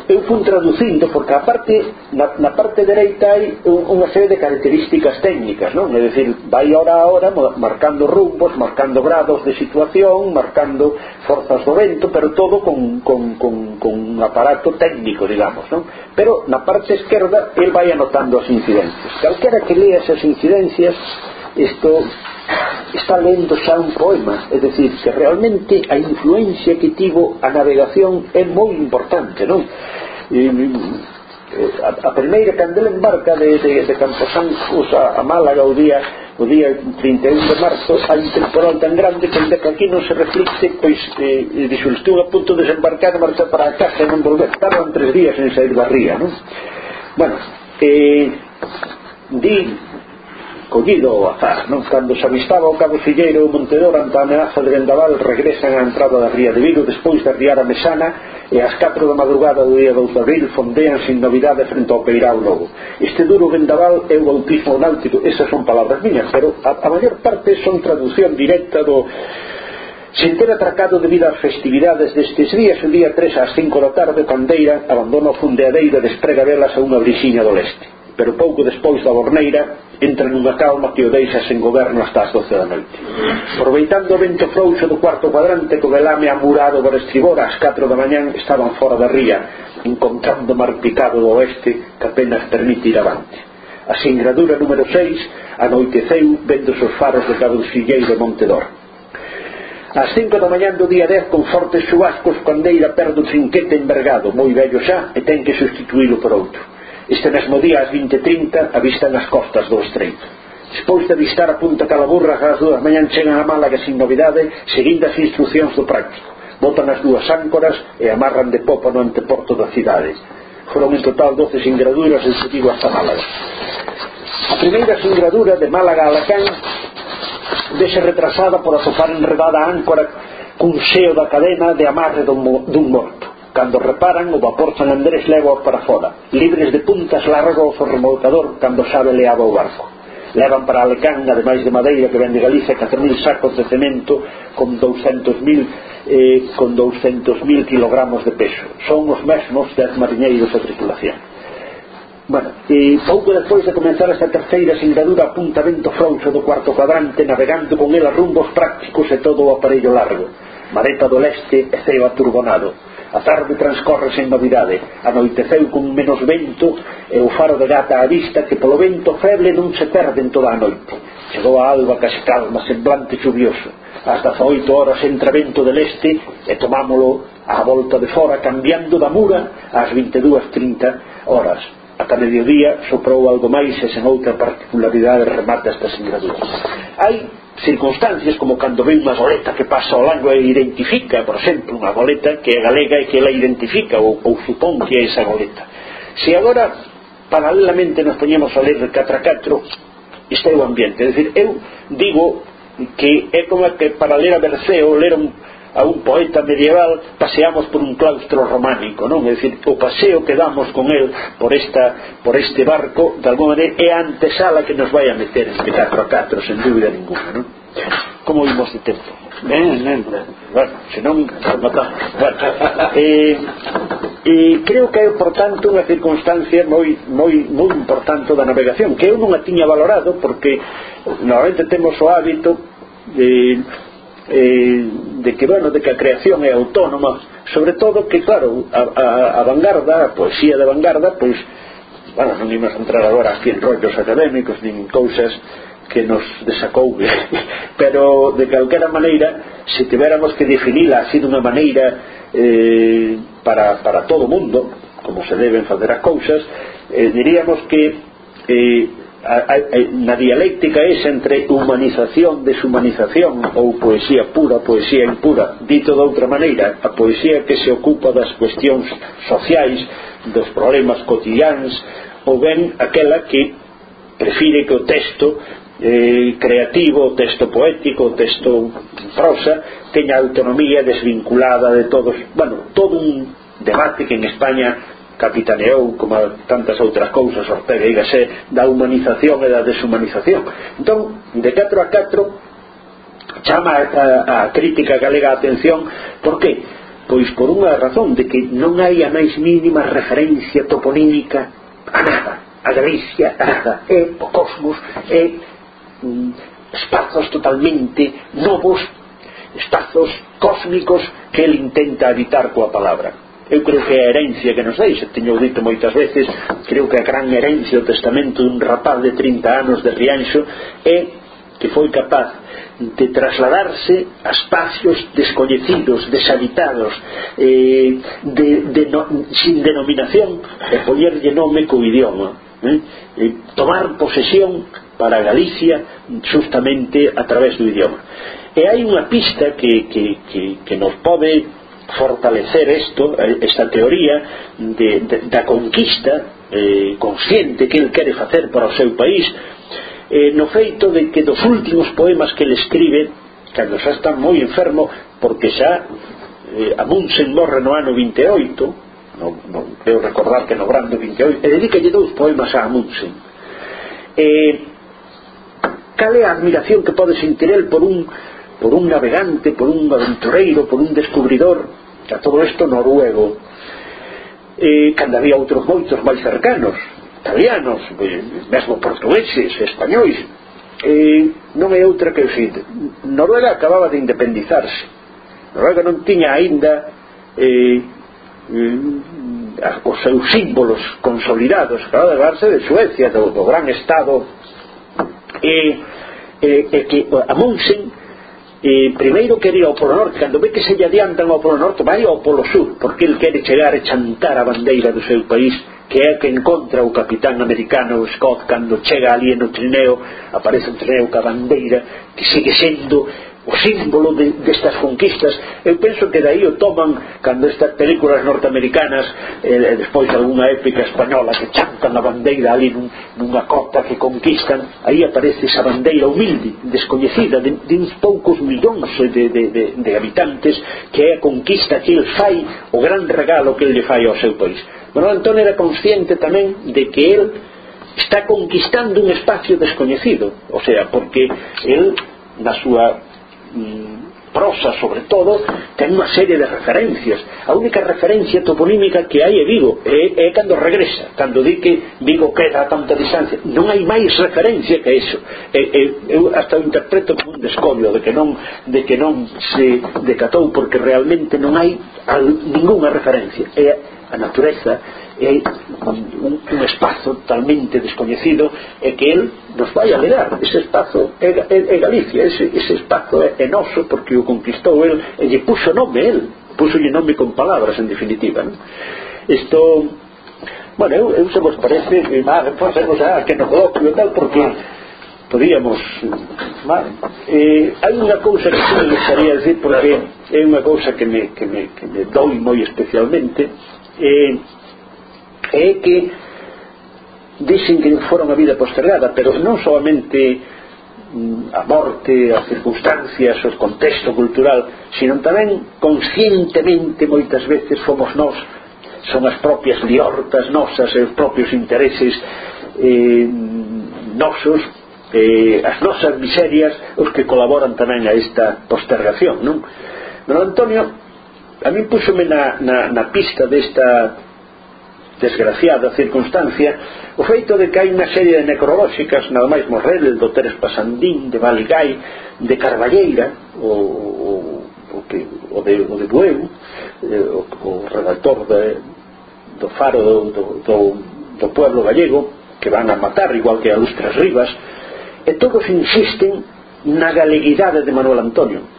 eu fun traducindo porque a parte na, na parte dereita hai unha serie de características técnicas non? é dicir, vai hora a hora marcando rumbos, marcando grados de situación marcando forzas do vento pero todo con, con, con, con un aparato técnico digamos non? pero na parte esquerda el vai anotando as incidencias calquera que lea esas incidencias esto está lendo xa un poema é dicir, que realmente a influencia que tivo a navegación é moi importante non? E, eh, a, a primeira candela embarca de, de, de Camposancos a, a Málaga o día o día 31 de marzo hai un temporal tan grande que ainda que aquí non se reflicte pois eh, eh disultou a punto de desembarcar e marchar para a casa e non volver tardan tres días en sair da ría non? bueno eh, di collido ao azar non? cando se avistaba o cabo Filleiro o Montedor ante a ameaza de Vendaval regresan á entrada da ría de Vigo despois da a Mesana e ás 4 da madrugada do día 2 de abril fondean sin novidade frente ao Peirao Novo este duro Vendaval é o bautismo náutico esas son palabras miñas pero a, a maior parte son traducción directa do Sen ter atracado debido ás festividades destes días, o día 3 ás 5 da tarde, Candeira abandona o fundeadeiro e desprega velas a unha brixiña do leste pero pouco despois da borneira entra nunha calma que o deixa sen goberno hasta as doce da noite. Aproveitando o vento frouxo do cuarto cuadrante co velame amurado por estribor ás 4 da mañán estaban fora da ría encontrando mar picado do oeste que apenas permite ir avante. A singradura número 6 anoiteceu vendo os faros do caducilleiro Montedor. As 5 da mañán do día 10 con fortes chubascos Candeira perde o trinquete envergado moi vello xa e ten que sustituílo por outro. Este mesmo día ás 20.30 avistan as costas do estreito. Despois de avistar a punta calaburra ás dúas mañan chegan a Málaga sin novidade seguindo as instruccións do práctico. Botan as dúas áncoras e amarran de popa no anteporto da cidade. Foron en total 12 singraduras en seguido hasta Málaga. A primeira singradura de Málaga a Alacán vese retrasada por atopar enredada a áncora cun seo da cadena de amarre dun morto cando reparan o vapor San Andrés leva para fora libres de puntas larga o remolcador cando sabe leaba o barco. Levan para Alecán, ademais de Madeira que vende Galicia, 4.000 sacos de cemento con 200.000 eh, con 200.000 kilogramos de peso. Son os mesmos das mariñeiros de tripulación. Bueno, e pouco despois de comenzar esta terceira singladura apunta vento frouxo do cuarto cuadrante navegando con ela rumbos prácticos e todo o aparello largo. Mareta do leste e ceo aturbonado. A tarde transcorre sen novidade. Anoiteceu con menos vento e o faro de gata á vista que polo vento feble non se perde en toda a noite. Chegou a alba case calma, semblante chuvioso. As 18 horas entra vento del este e tomámolo á volta de fora cambiando da mura ás 22.30 horas ata mediodía soprou algo máis e sen outra particularidade remata estas singradura hai circunstancias como cando ve unha goleta que pasa ao largo e identifica por exemplo unha goleta que é galega e que ela identifica ou, ou supón que é esa goleta se agora paralelamente nos poñemos a ler 4 a 4 é o ambiente. É dicir, eu digo que é como que para ler a Berceo ler un, a un poeta medieval paseamos por un claustro románico non? É dicir, o paseo que damos con el por, esta, por este barco de alguma maneira é a antesala que nos vai a meter este 4 a 4 sen dúbida ninguna non? como vimos de tempo? Ben, ben, bueno, senón matamos bueno, eh, e creo que é por tanto unha circunstancia moi, moi, moi importante da navegación que eu non a tiña valorado porque normalmente temos o hábito de eh, de que bueno, de que a creación é autónoma, sobre todo que claro, a, a, a vanguarda, a poesía de vanguarda, pois bueno, non imos entrar agora aquí en rollos académicos nin cousas que nos desacouve pero de calquera maneira se tiveramos que definila así dunha maneira eh, para, para todo o mundo como se deben facer as cousas eh, diríamos que eh, na dialéctica esa entre humanización, deshumanización ou poesía pura, poesía impura. Dito de outra maneira, a poesía que se ocupa das cuestións sociais dos problemas cotidianos ou ben aquela que prefire que o texto eh, creativo, o texto poético o texto prosa teña autonomía desvinculada de todos bueno, todo un debate que en España capitaneou como tantas outras cousas Ortega e Gasset da humanización e da deshumanización. Entón, de 4 a 4 chama a, a crítica galega a atención. Por que? pois por unha razón de que non hai a máis mínima referencia toponímica a nada. A Galicia, a nada. É o cosmos é mm, espazos totalmente novos espazos cósmicos que ele intenta habitar coa palabra eu creo que é a herencia que nos deixa teño dito moitas veces creo que a gran herencia do testamento dun rapaz de 30 anos de Rianxo é que foi capaz de trasladarse a espacios descoñecidos, deshabitados, eh, de, de no, sin denominación, e poñerlle nome co idioma. Eh? E tomar posesión para Galicia justamente a través do idioma. E hai unha pista que, que, que, que nos pode fortalecer esto, esta teoría de, de, da conquista eh, consciente que el quere facer para o seu país eh, no feito de que dos últimos poemas que ele escribe cando xa está moi enfermo porque xa eh, Amundsen morre no ano 28 non no, creo recordar que no grande 28 e dedícalle dous poemas a Amundsen eh, cal é a admiración que pode sentir el por un por un navegante, por un aventureiro, por un descubridor, a todo isto noruego. Eh, cando había outros moitos máis cercanos, italianos, eh, mesmo portugueses, españois, eh, non é outra que o xid. Noruega acababa de independizarse. Noruega non tiña aínda eh, eh, os seus símbolos consolidados, acababa de darse de Suecia, do, do gran Estado, e, e, e que a Monsen e primeiro quería o polo norte cando ve que se lle adiantan ao polo norte vai ao polo sur porque el quere chegar e chantar a bandeira do seu país que é que encontra o capitán americano Scott cando chega ali no trineo aparece un trineo ca bandeira que sigue sendo o símbolo de, destas conquistas. Eu penso que daí o toman cando estas películas norteamericanas eh, despois algunha épica española que chantan a bandeira ali nun, nunha cota que conquistan aí aparece esa bandeira humilde descoñecida de, de uns poucos millóns de, de, de, de habitantes que é a conquista que el fai o gran regalo que el lle fai ao seu país. Manuel Antón era consciente tamén de que el está conquistando un espacio descoñecido o sea, porque el na súa Mm, prosa sobre todo ten unha serie de referencias. A única referencia toponímica que hai é Vigo é, é cando regresa cando di que Vigo queda a tanta distancia non hai máis referencia que eso. E, e, eu hasta o interpreto como un descobio de que non, de que non se decatou porque realmente non hai al, ninguna referencia. É a natureza é un, un espazo totalmente descoñecido e que él nos vai a mirar. Ese espazo é, é, é Galicia ese, ese espazo é, é noso porque o conquistou él e lle puxo nome él puxo lle nome con palabras en definitiva non? isto bueno, eu, eu se vos parece má, facemos a que nos coloquio tal porque podíamos má, eh, hai unha cousa que me gustaría decir porque é unha cousa que me, que me, que me doi moi especialmente eh, é que dixen que fora unha vida postergada pero non solamente mm, a morte, as circunstancias o contexto cultural sino tamén conscientemente moitas veces fomos nós son as propias liortas nosas os propios intereses eh, nosos eh, as nosas miserias os que colaboran tamén a esta postergación non? Don Antonio a mí púxome na, na, na pista desta desgraciada circunstancia o feito de que hai unha serie de necrolóxicas nada máis morrer do Teres Pasandín de Maligai, de Carballeira o, o, o, que, o, de, o de Bueu eh, o, o redactor de, do faro do, do, do, do pueblo gallego que van a matar igual que a Lustras Rivas e todos insisten na galeguidade de Manuel Antonio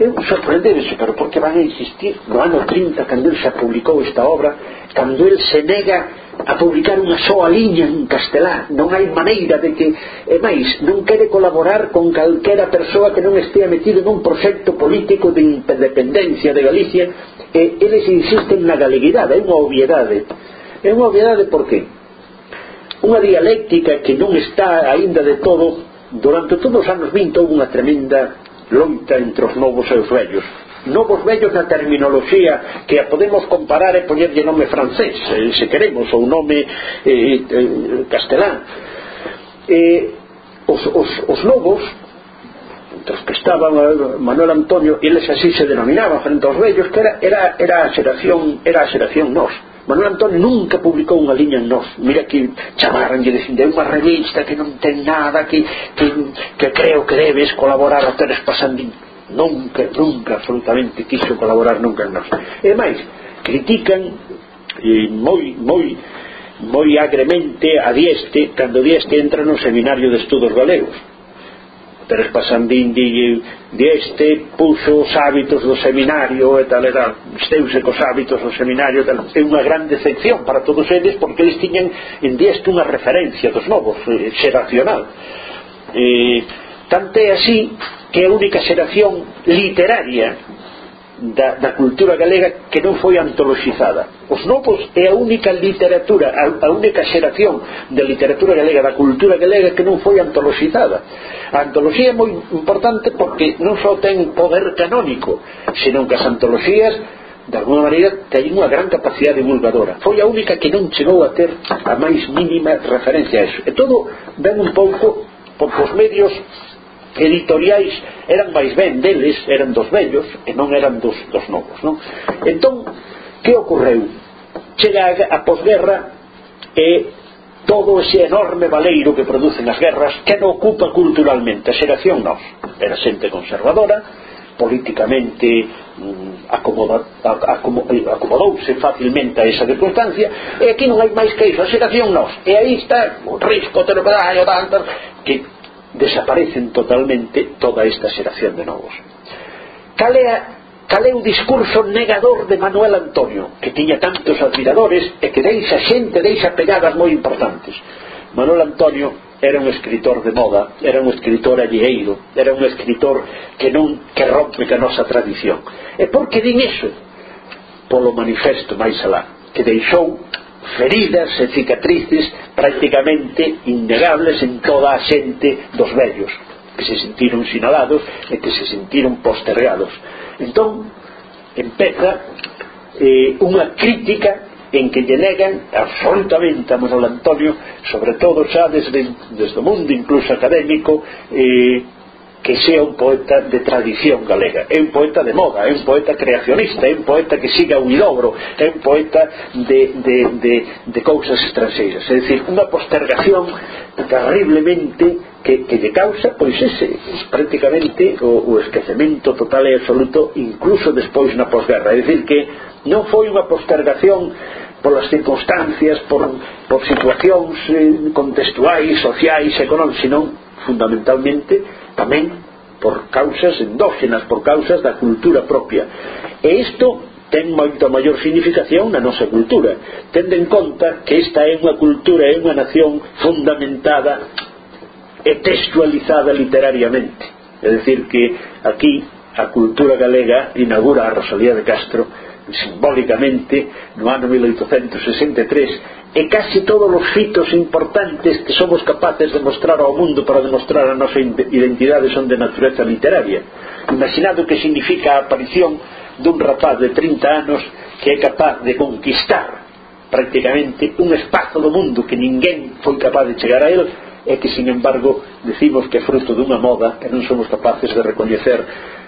eu um sorprendévese, pero por que van a insistir no ano 30 cando el xa publicou esta obra cando el se nega a publicar unha soa liña en castelá non hai maneira de que e máis, non quere colaborar con calquera persoa que non estea metido nun proxecto político de independencia de Galicia e eles insisten na galeguidade é unha obviedade é unha obviedade por qué? unha dialéctica que non está aínda de todo durante todos os anos 20 houve unha tremenda loita entre os novos e os vellos. Novos vellos na terminoloxía que a podemos comparar e poñerlle nome francés eh, se queremos ou nome eh, eh, eh castelán. Eh, os, os, os novos entre os que estaban eh, Manuel Antonio eles así se denominaban frente aos vellos que era, era, era a xeración era a xeración nosa Manuel Antonio nunca publicou unha liña en nós. Mira que chamaranlle de fin de unha revista que non ten nada que, que, que creo que debes colaborar a teres pasandín. Nunca, nunca absolutamente quiso colaborar nunca en nós. E máis, critican e moi, moi moi agremente a Dieste cando Dieste entra no seminario de estudos galegos. Teres Pasandín dille este puxo os hábitos do seminario e tal era esteuse cos hábitos do seminario tal, é unha gran decepción para todos eles porque eles tiñan en dieste unha referencia dos novos eh, xeracional. E, tanto é así que a única xeración literaria da, da cultura galega que non foi antoloxizada. Os novos é a única literatura, a, a única xeración da literatura galega, da cultura galega que non foi antoloxizada. A antoloxía é moi importante porque non só ten poder canónico, senón que as antoloxías de alguma maneira teñen unha gran capacidade divulgadora foi a única que non chegou a ter a máis mínima referencia a eso e todo ven un pouco porque os medios editoriais eran máis ben deles, eran dos vellos e non eran dos, dos novos non? entón, que ocorreu? chega a, a posguerra e todo ese enorme valeiro que producen as guerras que non ocupa culturalmente a xeración nos era xente conservadora políticamente mm, acomoda, acomo, eh, acomodouse facilmente a esa circunstancia e aquí non hai máis que iso, a xeración nos e aí está o risco, o que, desaparecen totalmente toda esta xeración de novos. Cal é, cal é o discurso negador de Manuel Antonio que tiña tantos admiradores e que deixa xente, deixa pegadas moi importantes? Manuel Antonio era un escritor de moda era un escritor alleiro era un escritor que non que rompe que a nosa tradición. E por que din iso? polo manifesto máis alá que deixou feridas e cicatrices prácticamente innegables en toda a xente dos vellos que se sentiron sinalados e que se sentiron postergados. Entón empeza eh, unha crítica en que lle negan absolutamente a Manuel Antonio sobre todo xa desde, desde o mundo incluso académico eh, que sea un poeta de tradición galega, é un poeta de moda, é un poeta creacionista, é un poeta que siga o idobro, é un poeta de, de, de, de cousas estranxeiras, é dicir, unha postergación terriblemente que, que lle causa pois ese prácticamente o, o esquecemento total e absoluto incluso despois na posguerra, é dicir que non foi unha postergación polas circunstancias, por, por situacións eh, contextuais, sociais, económicas, senón fundamentalmente tamén por causas endóxenas, por causas da cultura propia. E isto ten moita maior significación na nosa cultura, tendo en conta que esta é unha cultura, é unha nación fundamentada e textualizada literariamente. É dicir que aquí a cultura galega inaugura a Rosalía de Castro simbólicamente no ano 1863 e casi todos os fitos importantes que somos capaces de mostrar ao mundo para demostrar a nosa identidade son de natureza literaria. Imaginado que significa a aparición dun rapaz de 30 anos que é capaz de conquistar prácticamente un espazo do mundo que ninguén foi capaz de chegar a él é que sin embargo decimos que é fruto dunha moda que non somos capaces de recoñecer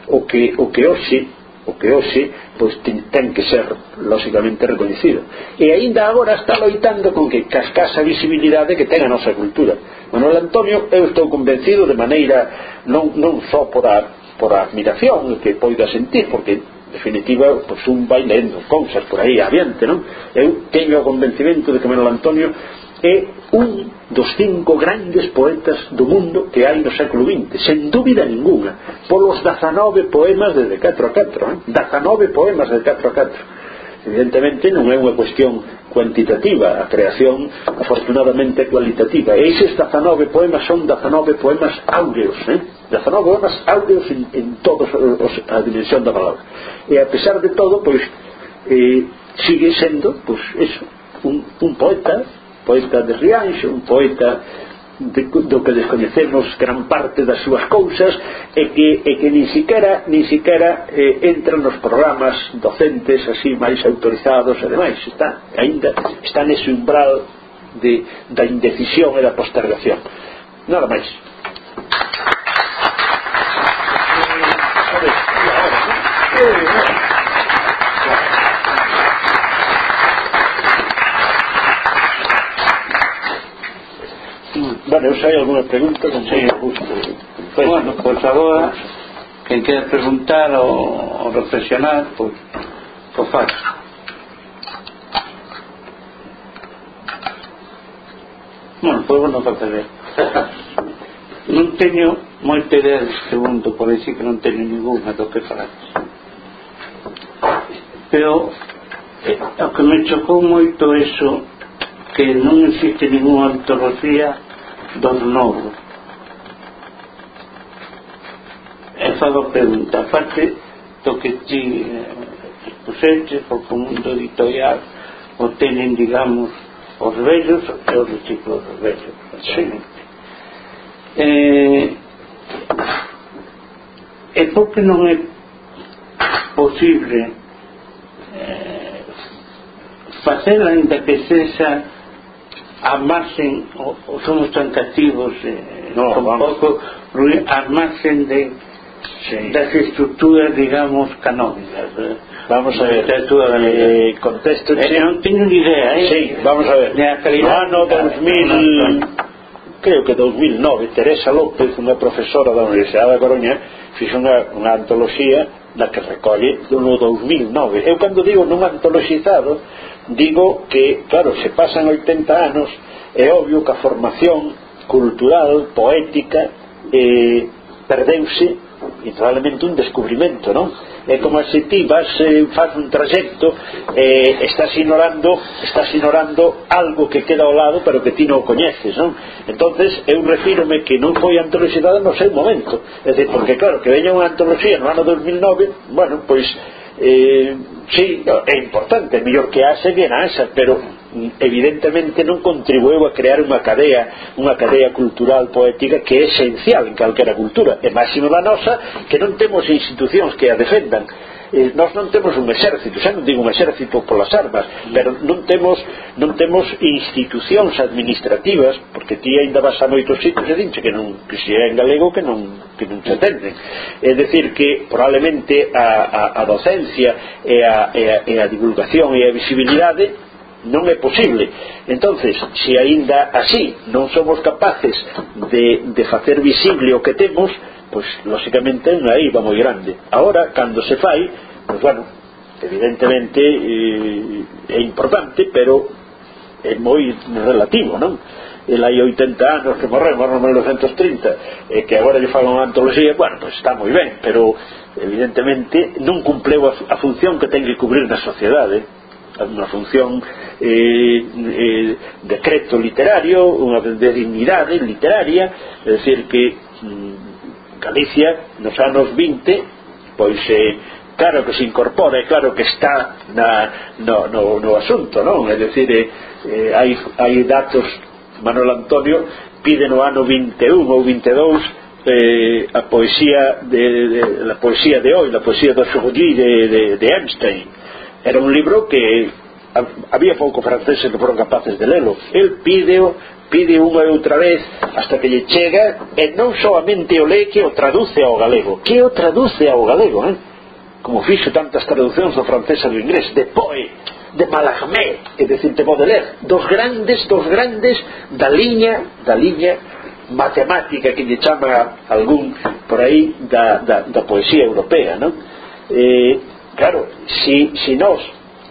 o que, o que hoxe o que hoxe pois, ten que ser lóxicamente reconhecido e aínda agora está loitando con que cascasa visibilidade que ten a nosa cultura Manuel Antonio eu estou convencido de maneira non, non só por a, por a admiración que poida sentir porque definitiva, pois un vai lendo cousas por aí adiante, non? Eu teño o convencimento de que Manuel Antonio é un dos cinco grandes poetas do mundo que hai no século XX, sen dúbida ninguna, polos 19 poemas de 4 a 4, eh? 19 poemas de 4 a 4. Evidentemente non é unha cuestión cuantitativa, a creación afortunadamente cualitativa. E eses 19 poemas son 19 poemas áureos, eh? 19 poemas áureos en, en todos os, a dimensión da palabra. E a pesar de todo, pois, eh, sigue sendo, pois, eso, un, un poeta poeta de Rianxo, un poeta de, do que descoñecemos gran parte das súas cousas e que, e que nin siquera, nin siquera eh, entran nos programas docentes así máis autorizados e demais. Está, ainda está nese umbral de, da indecisión e da postergación. Nada máis. Eh, Thank you. Eh, Bueno, eu sei alguna pregunta, non sei gusto. Pois, bueno, pois agora, quen quer preguntar ou, ou reflexionar, pois, pois faz pois Non, pois non faceré. non teño moita idea deste mundo, por aí que non teño ninguna do que falar. Pero eh, o que me chocou moito eso que non existe ninguna antología Don Novo. Esa do pregunta, aparte do que ti eh, pusete, porque o mundo editorial o tenen, digamos, os vellos e os reciclos dos vellos. Sí. Eh, e porque non é posible eh, facer, ainda que sexa amasen o, o somos tan cativos eh, no, un pouco a marxen de sí. das estructuras, digamos, canónicas. Eh? Vamos a ver, eh, eh, contexto... Eh, non teño ni idea, eh? Sí, vamos a ver. No ano 2000... creo que 2009, Teresa López, unha profesora da Universidade da Coruña, fixo unha, unha antoloxía na que recolle no 2009. Eu cando digo non antoloxizado, Digo que, claro, se pasan 80 anos, é obvio que a formación cultural, poética, eh, perdeuse e probablemente un descubrimento, non? É como se ti vas, eh, faz un trayecto, eh, estás ignorando, estás ignorando algo que queda ao lado pero que ti non o coñeces, non? Entonces, eu refírome que non foi antoloxidada no seu momento. É dicir, porque claro, que veña unha antoloxía no ano 2009, bueno, pois eh, sí, é importante, mellor que haxe bien haxa, pero mm, evidentemente non contribueu a crear unha cadea unha cadea cultural poética que é esencial en calquera cultura e máximo da nosa que non temos institucións que a defendan eh, nós non temos un exército xa non digo un exército polas armas pero non temos, non temos institucións administrativas porque ti ainda vas a moitos sitios e dinche que, non, que se é en galego que non, que non se atenden. É decir que probablemente a, a, a docencia e a, e, a, e a divulgación e a visibilidade non é posible. Entonces, se aínda así non somos capaces de, de facer visible o que temos pois lógicamente é unha IVA moi grande agora, cando se fai pois bueno, evidentemente eh, é importante pero é moi relativo non? el hai 80 anos que morreu no 1930 e que agora lle fan unha antoloxía bueno, pois está moi ben pero evidentemente non cumpleu a, a función que ten que cubrir na sociedade unha función eh, eh, decreto literario unha de dignidade literaria é dicir que mm, Galicia nos anos 20 pois eh, claro que se incorpora e claro que está na, no, no, no asunto non é dicir, eh, eh hai, hai datos Manuel Antonio pide no ano 21 ou 22 eh, a poesía de, de, la poesía de hoy, la poesía do Sugolli de, de, de Einstein. Era un libro que había pouco franceses que foron capaces de lelo el pideo pide unha e outra vez hasta que lle chega e non solamente o lee que o traduce ao galego que o traduce ao galego eh? como fixo tantas traduccións do francés ao inglés de Poe, de Malagmé é dicir, de ler dos grandes, dos grandes da liña da liña matemática que lle chama algún por aí da, da, da poesía europea non? Eh, claro, si, si nós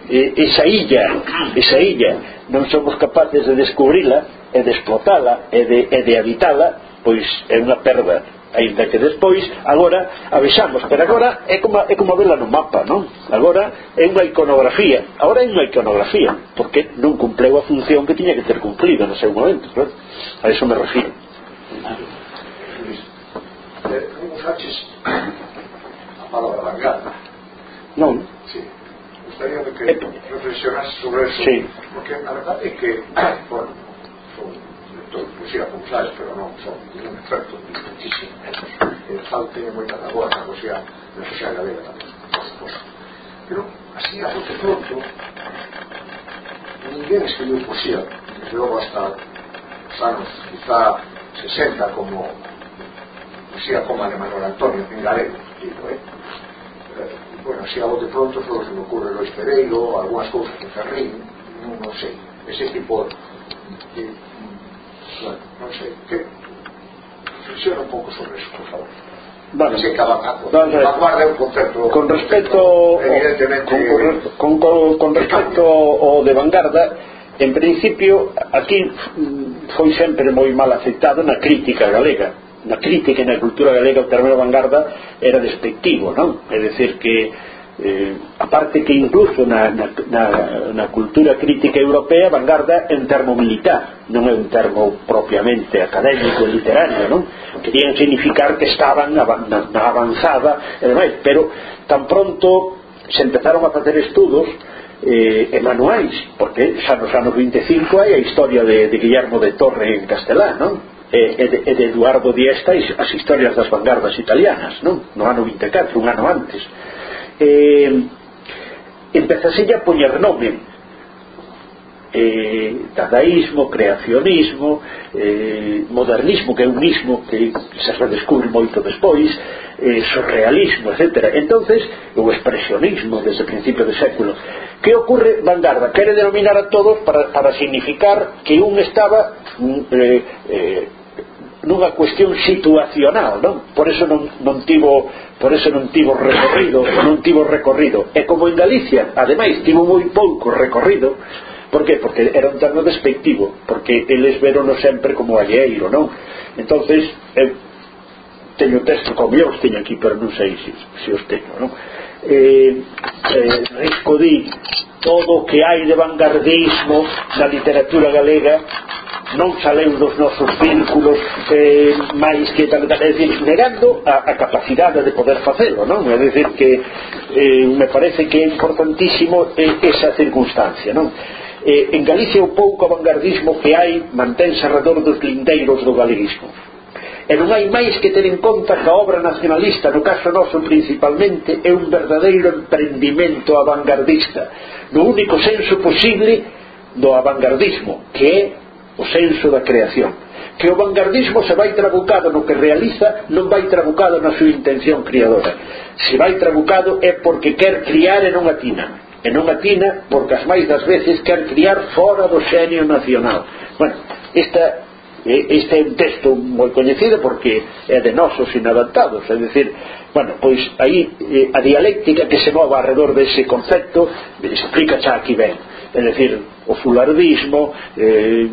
esa illa, esa illa, non somos capaces de descubrila e de explotala e de, e de habitala, pois é unha perda ainda que despois, agora avisamos, pero agora é como, é como vela no mapa, non? Agora é unha iconografía, agora é unha iconografía, porque non cumpleu a función que tiña que ter cumplido no seu momento, non? A iso me refiro. Eh, non usaches a palabra vanguarda. Non, gustaría que eh, reflexionas sobre eso. Sí. Porque a verdade é que, bueno, son, poesía como sabes, pero non son un experto de muchísimo. El Fal tiene moita da boa na poesía, na poesía galega tamén, por suposto. Pero, así, a bote pronto, ninguén escribiu poesía, desde logo hasta os anos, quizá 60, como poesía como a de Manuel Antonio, en galego, digo, eh? eh bueno, así a bote pronto só se me ocurre Lois Pereiro algunhas cousas de Ferrín non, non sei, ese tipo de, bueno, non sei que reflexiona un pouco sobre eso, por favor Vale. Sí, cabacaco. Vale. Vanguardia un concepto. Con respecto, evidentemente, con, con, con respecto ao de vanguarda, en principio aquí foi sempre moi mal aceptado na crítica galega na crítica e na cultura galega o termo vanguarda era despectivo, non? É decir que eh, aparte que incluso na, na, na, na cultura crítica europea vanguarda é un termo militar non é un termo propiamente académico e literario non? querían significar que estaban na, na, na avanzada e demais, pero tan pronto se empezaron a facer estudos eh, e manuais porque xa nos anos 25 hai a historia de, de Guillermo de Torre en Castelán non? e, e, de, e de Eduardo Diesta e as historias das vanguardas italianas non? no ano 24, un ano antes eh, e, empezase a poñer nome eh, dadaísmo, creacionismo, eh, modernismo, que é un ismo que se redescubre moito despois, eh, surrealismo, etc. entonces o expresionismo desde principio de século. Que ocurre, Vanguarda? Quere denominar a todos para, para significar que un estaba mm, eh, eh, nunha cuestión situacional, non? Por eso non, non tivo por eso non tivo recorrido, non tivo recorrido. E como en Galicia, ademais, tivo moi pouco recorrido, Por qué? Porque era un termo despectivo, porque eles verono sempre como alleiro, non? Entonces, eu teño texto como eu os teño aquí, pero non sei se, se os teño, non? Eh, eh, Risco di todo o que hai de vanguardismo na literatura galega non saleu dos nosos vínculos eh, máis que tal, tal, é dicir, negando a, a capacidade de poder facelo, non? É dicir que eh, me parece que é importantísimo eh, esa circunstancia, non? eh, en Galicia o pouco avangardismo que hai manténse alrededor dos lindeiros do galeguismo. E non hai máis que ter en conta que a obra nacionalista no caso noso principalmente é un verdadeiro emprendimento avangardista no único senso posible do avangardismo que é o senso da creación. Que o vanguardismo se vai trabucado no que realiza non vai trabucado na súa intención criadora. Se vai trabucado é porque quer criar e non atina e non atina porque as máis das veces quer criar fora do xenio nacional. Bueno, esta eh, este é un texto moi coñecido porque é de nosos inadaptados é dicir, bueno, pois aí eh, a dialéctica que se move alrededor dese concepto explica xa aquí ben. É dicir, o fulardismo eh,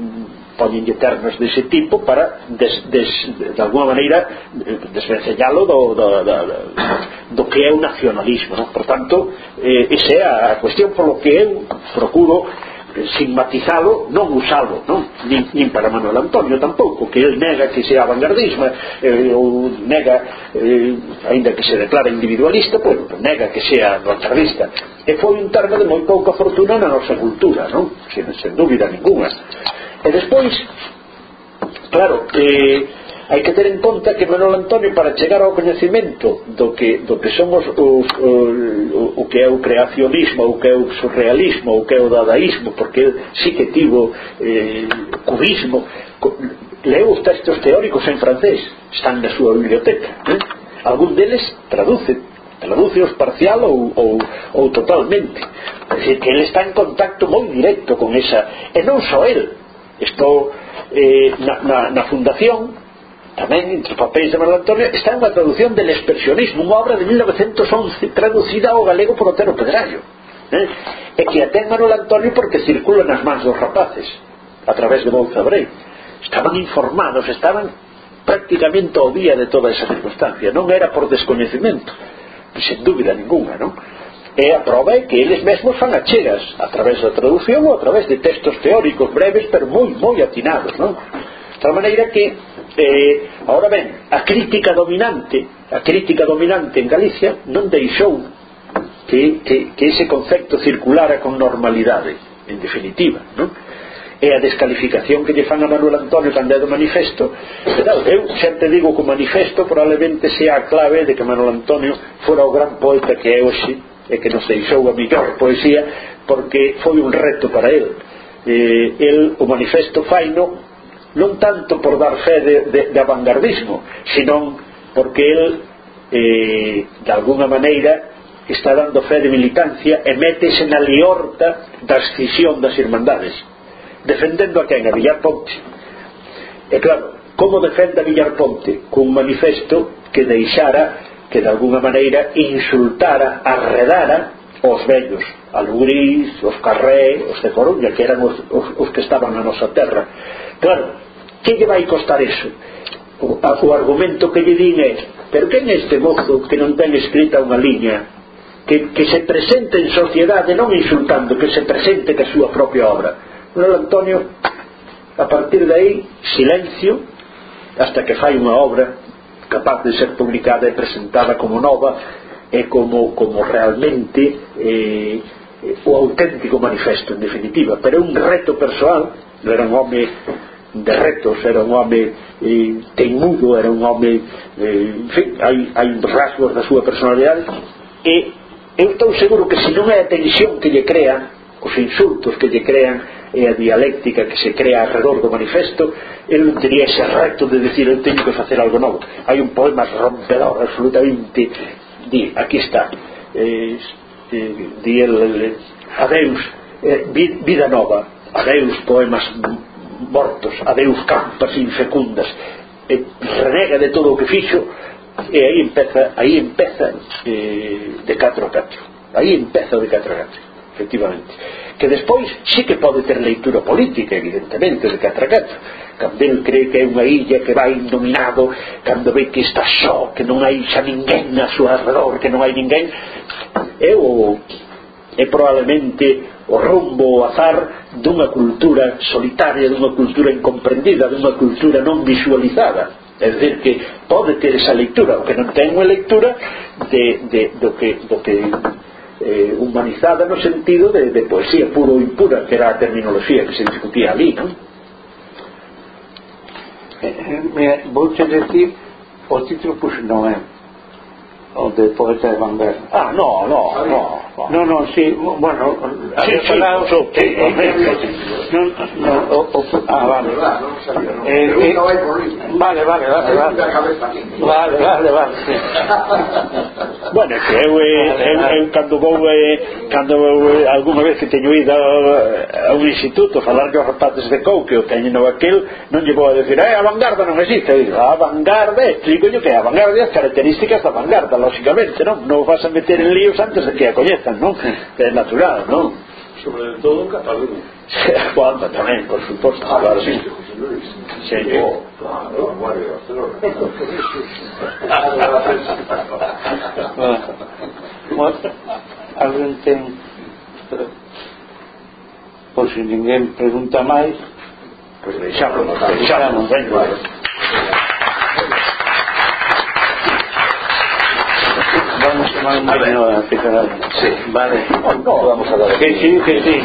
póñenlle ternos dese tipo para des, des, de alguma maneira desvencellalo do, do, do, do que é o nacionalismo non? por tanto, eh, esa é a cuestión polo que eu procuro eh, sigmatizalo, non usalo non? Nin, nin para Manuel Antonio tampouco que el nega que sea vanguardismo eh, ou nega eh, ainda que se declara individualista pois, nega que sea vanguardista e foi un termo de moi pouca fortuna na nosa cultura non? sen, sen dúbida ninguna E despois, claro, eh, hai que ter en conta que Manuel Antonio para chegar ao coñecemento do que, do que son os, os, o, o que é o creacionismo o que é o surrealismo, o que é o dadaísmo porque si sí que tivo eh, cubismo leu os textos teóricos en francés están na súa biblioteca eh? algún deles traduce tradúceos parcial ou, ou, ou totalmente é dicir, que ele está en contacto moi directo con esa e non só ele Estou eh, na, na, na fundación tamén entre os papéis de Manuel Antonio está unha traducción del expresionismo unha obra de 1911 traducida ao galego por Otero Pedrallo eh? e que a Manuel Antonio porque circula nas mans dos rapaces a través de Monza Brei estaban informados, estaban prácticamente ao día de toda esa circunstancia non era por descoñecimento sen dúbida ninguna, non? é a prova é que eles mesmos fan achegas a través da traducción ou a través de textos teóricos breves pero moi moi atinados non? de tal maneira que eh, ahora ben, a crítica dominante a crítica dominante en Galicia non deixou que, que, que ese concepto circulara con normalidade en definitiva non? e a descalificación que lle fan a Manuel Antonio cando é do manifesto claro, eu sempre digo que o manifesto probablemente sea a clave de que Manuel Antonio fora o gran poeta que é hoxe é que nos deixou a mellor poesía porque foi un reto para el eh, el o manifesto faino non tanto por dar fé de, de, de avangardismo senón porque el eh, de alguna maneira está dando fé de militancia e métese na liorta da escisión das irmandades defendendo a quen? a Villar Ponte e claro, como defende a Villar Ponte? cun manifesto que deixara que de alguna maneira insultara, arredara os vellos, a os Carré, os de Coruña, que eran os, os, os que estaban na nosa terra. Claro, que lle vai costar eso? O, a, o argumento que lle din é pero quen é este mozo que non ten escrita unha liña que, que se presente en sociedade non insultando que se presente que a súa propia obra Manuel Antonio a partir de aí silencio hasta que fai unha obra capaz de ser publicada e presentada como nova e como, como realmente eh, eh o auténtico manifesto en definitiva. Pero é un reto persoal non era un home de retos era un home eh, teimudo era un home eh, en fin, hai, hai rasgos da súa personalidade e eu estou seguro que se non é a tensión que lle crea os insultos que lle crean e a dialéctica que se crea alrededor do manifesto el non ese reto de decir eu teño que facer algo novo hai un poema rompedor absolutamente di, aquí está eh, eh, di el, el adeus eh, vida nova adeus poemas mortos adeus campas infecundas eh, renega de todo o que fixo e aí empeza aí empeza eh, de catro a catro. Aí empeza de catro a catro efectivamente que despois sí que pode ter leitura política evidentemente de catra catra cando el cree que é unha illa que vai dominado cando ve que está só que non hai xa ninguén a súa alrededor que non hai ninguén é o é probablemente o rumbo o azar dunha cultura solitaria, dunha cultura incomprendida, dunha cultura non visualizada. É dicir, que pode ter esa leitura, o que non ten unha leitura de, de, do, que, do que eh, humanizada no sentido de, de poesía puro ou impura que era a terminoloxía que se discutía ali non? Eh, eh, mira, vou te decir o título puxo non é o de poeta de Van ah, no, no, no. No, no, sí, bueno, sí, sí, falado, sí, sí, Perfecto. No, o, o, oh, oh, oh, ah, vale. Eh, eh, vale, vale, vale, vale. Vale, vale, vale. Sí. bueno, que eu, eh, eu, eu cando vou, eh, cando vou eh, alguna vez que teño ido eh, a un instituto falar que os rapaces de Couque o teñen no aquel, non lle vou a decir, eh, a vanguarda non existe. Digo, a vanguarda, explico que a vanguarda as características da vanguarda, lógicamente, non? Non o fas a meter en líos antes de que a coñece protestas, non? Que é natural, non? Sobre todo en Cataluña. Bueno, tamén, por suposto, ah, claro, sí. José Luis. Sí. Oh, claro, Mario Barcelona. bueno, alguén ten... Por si ninguén pregunta máis, pues deixámonos. Deixámonos. deixamos. vale. Vamos a hablar. Sí, sí, sí, sí.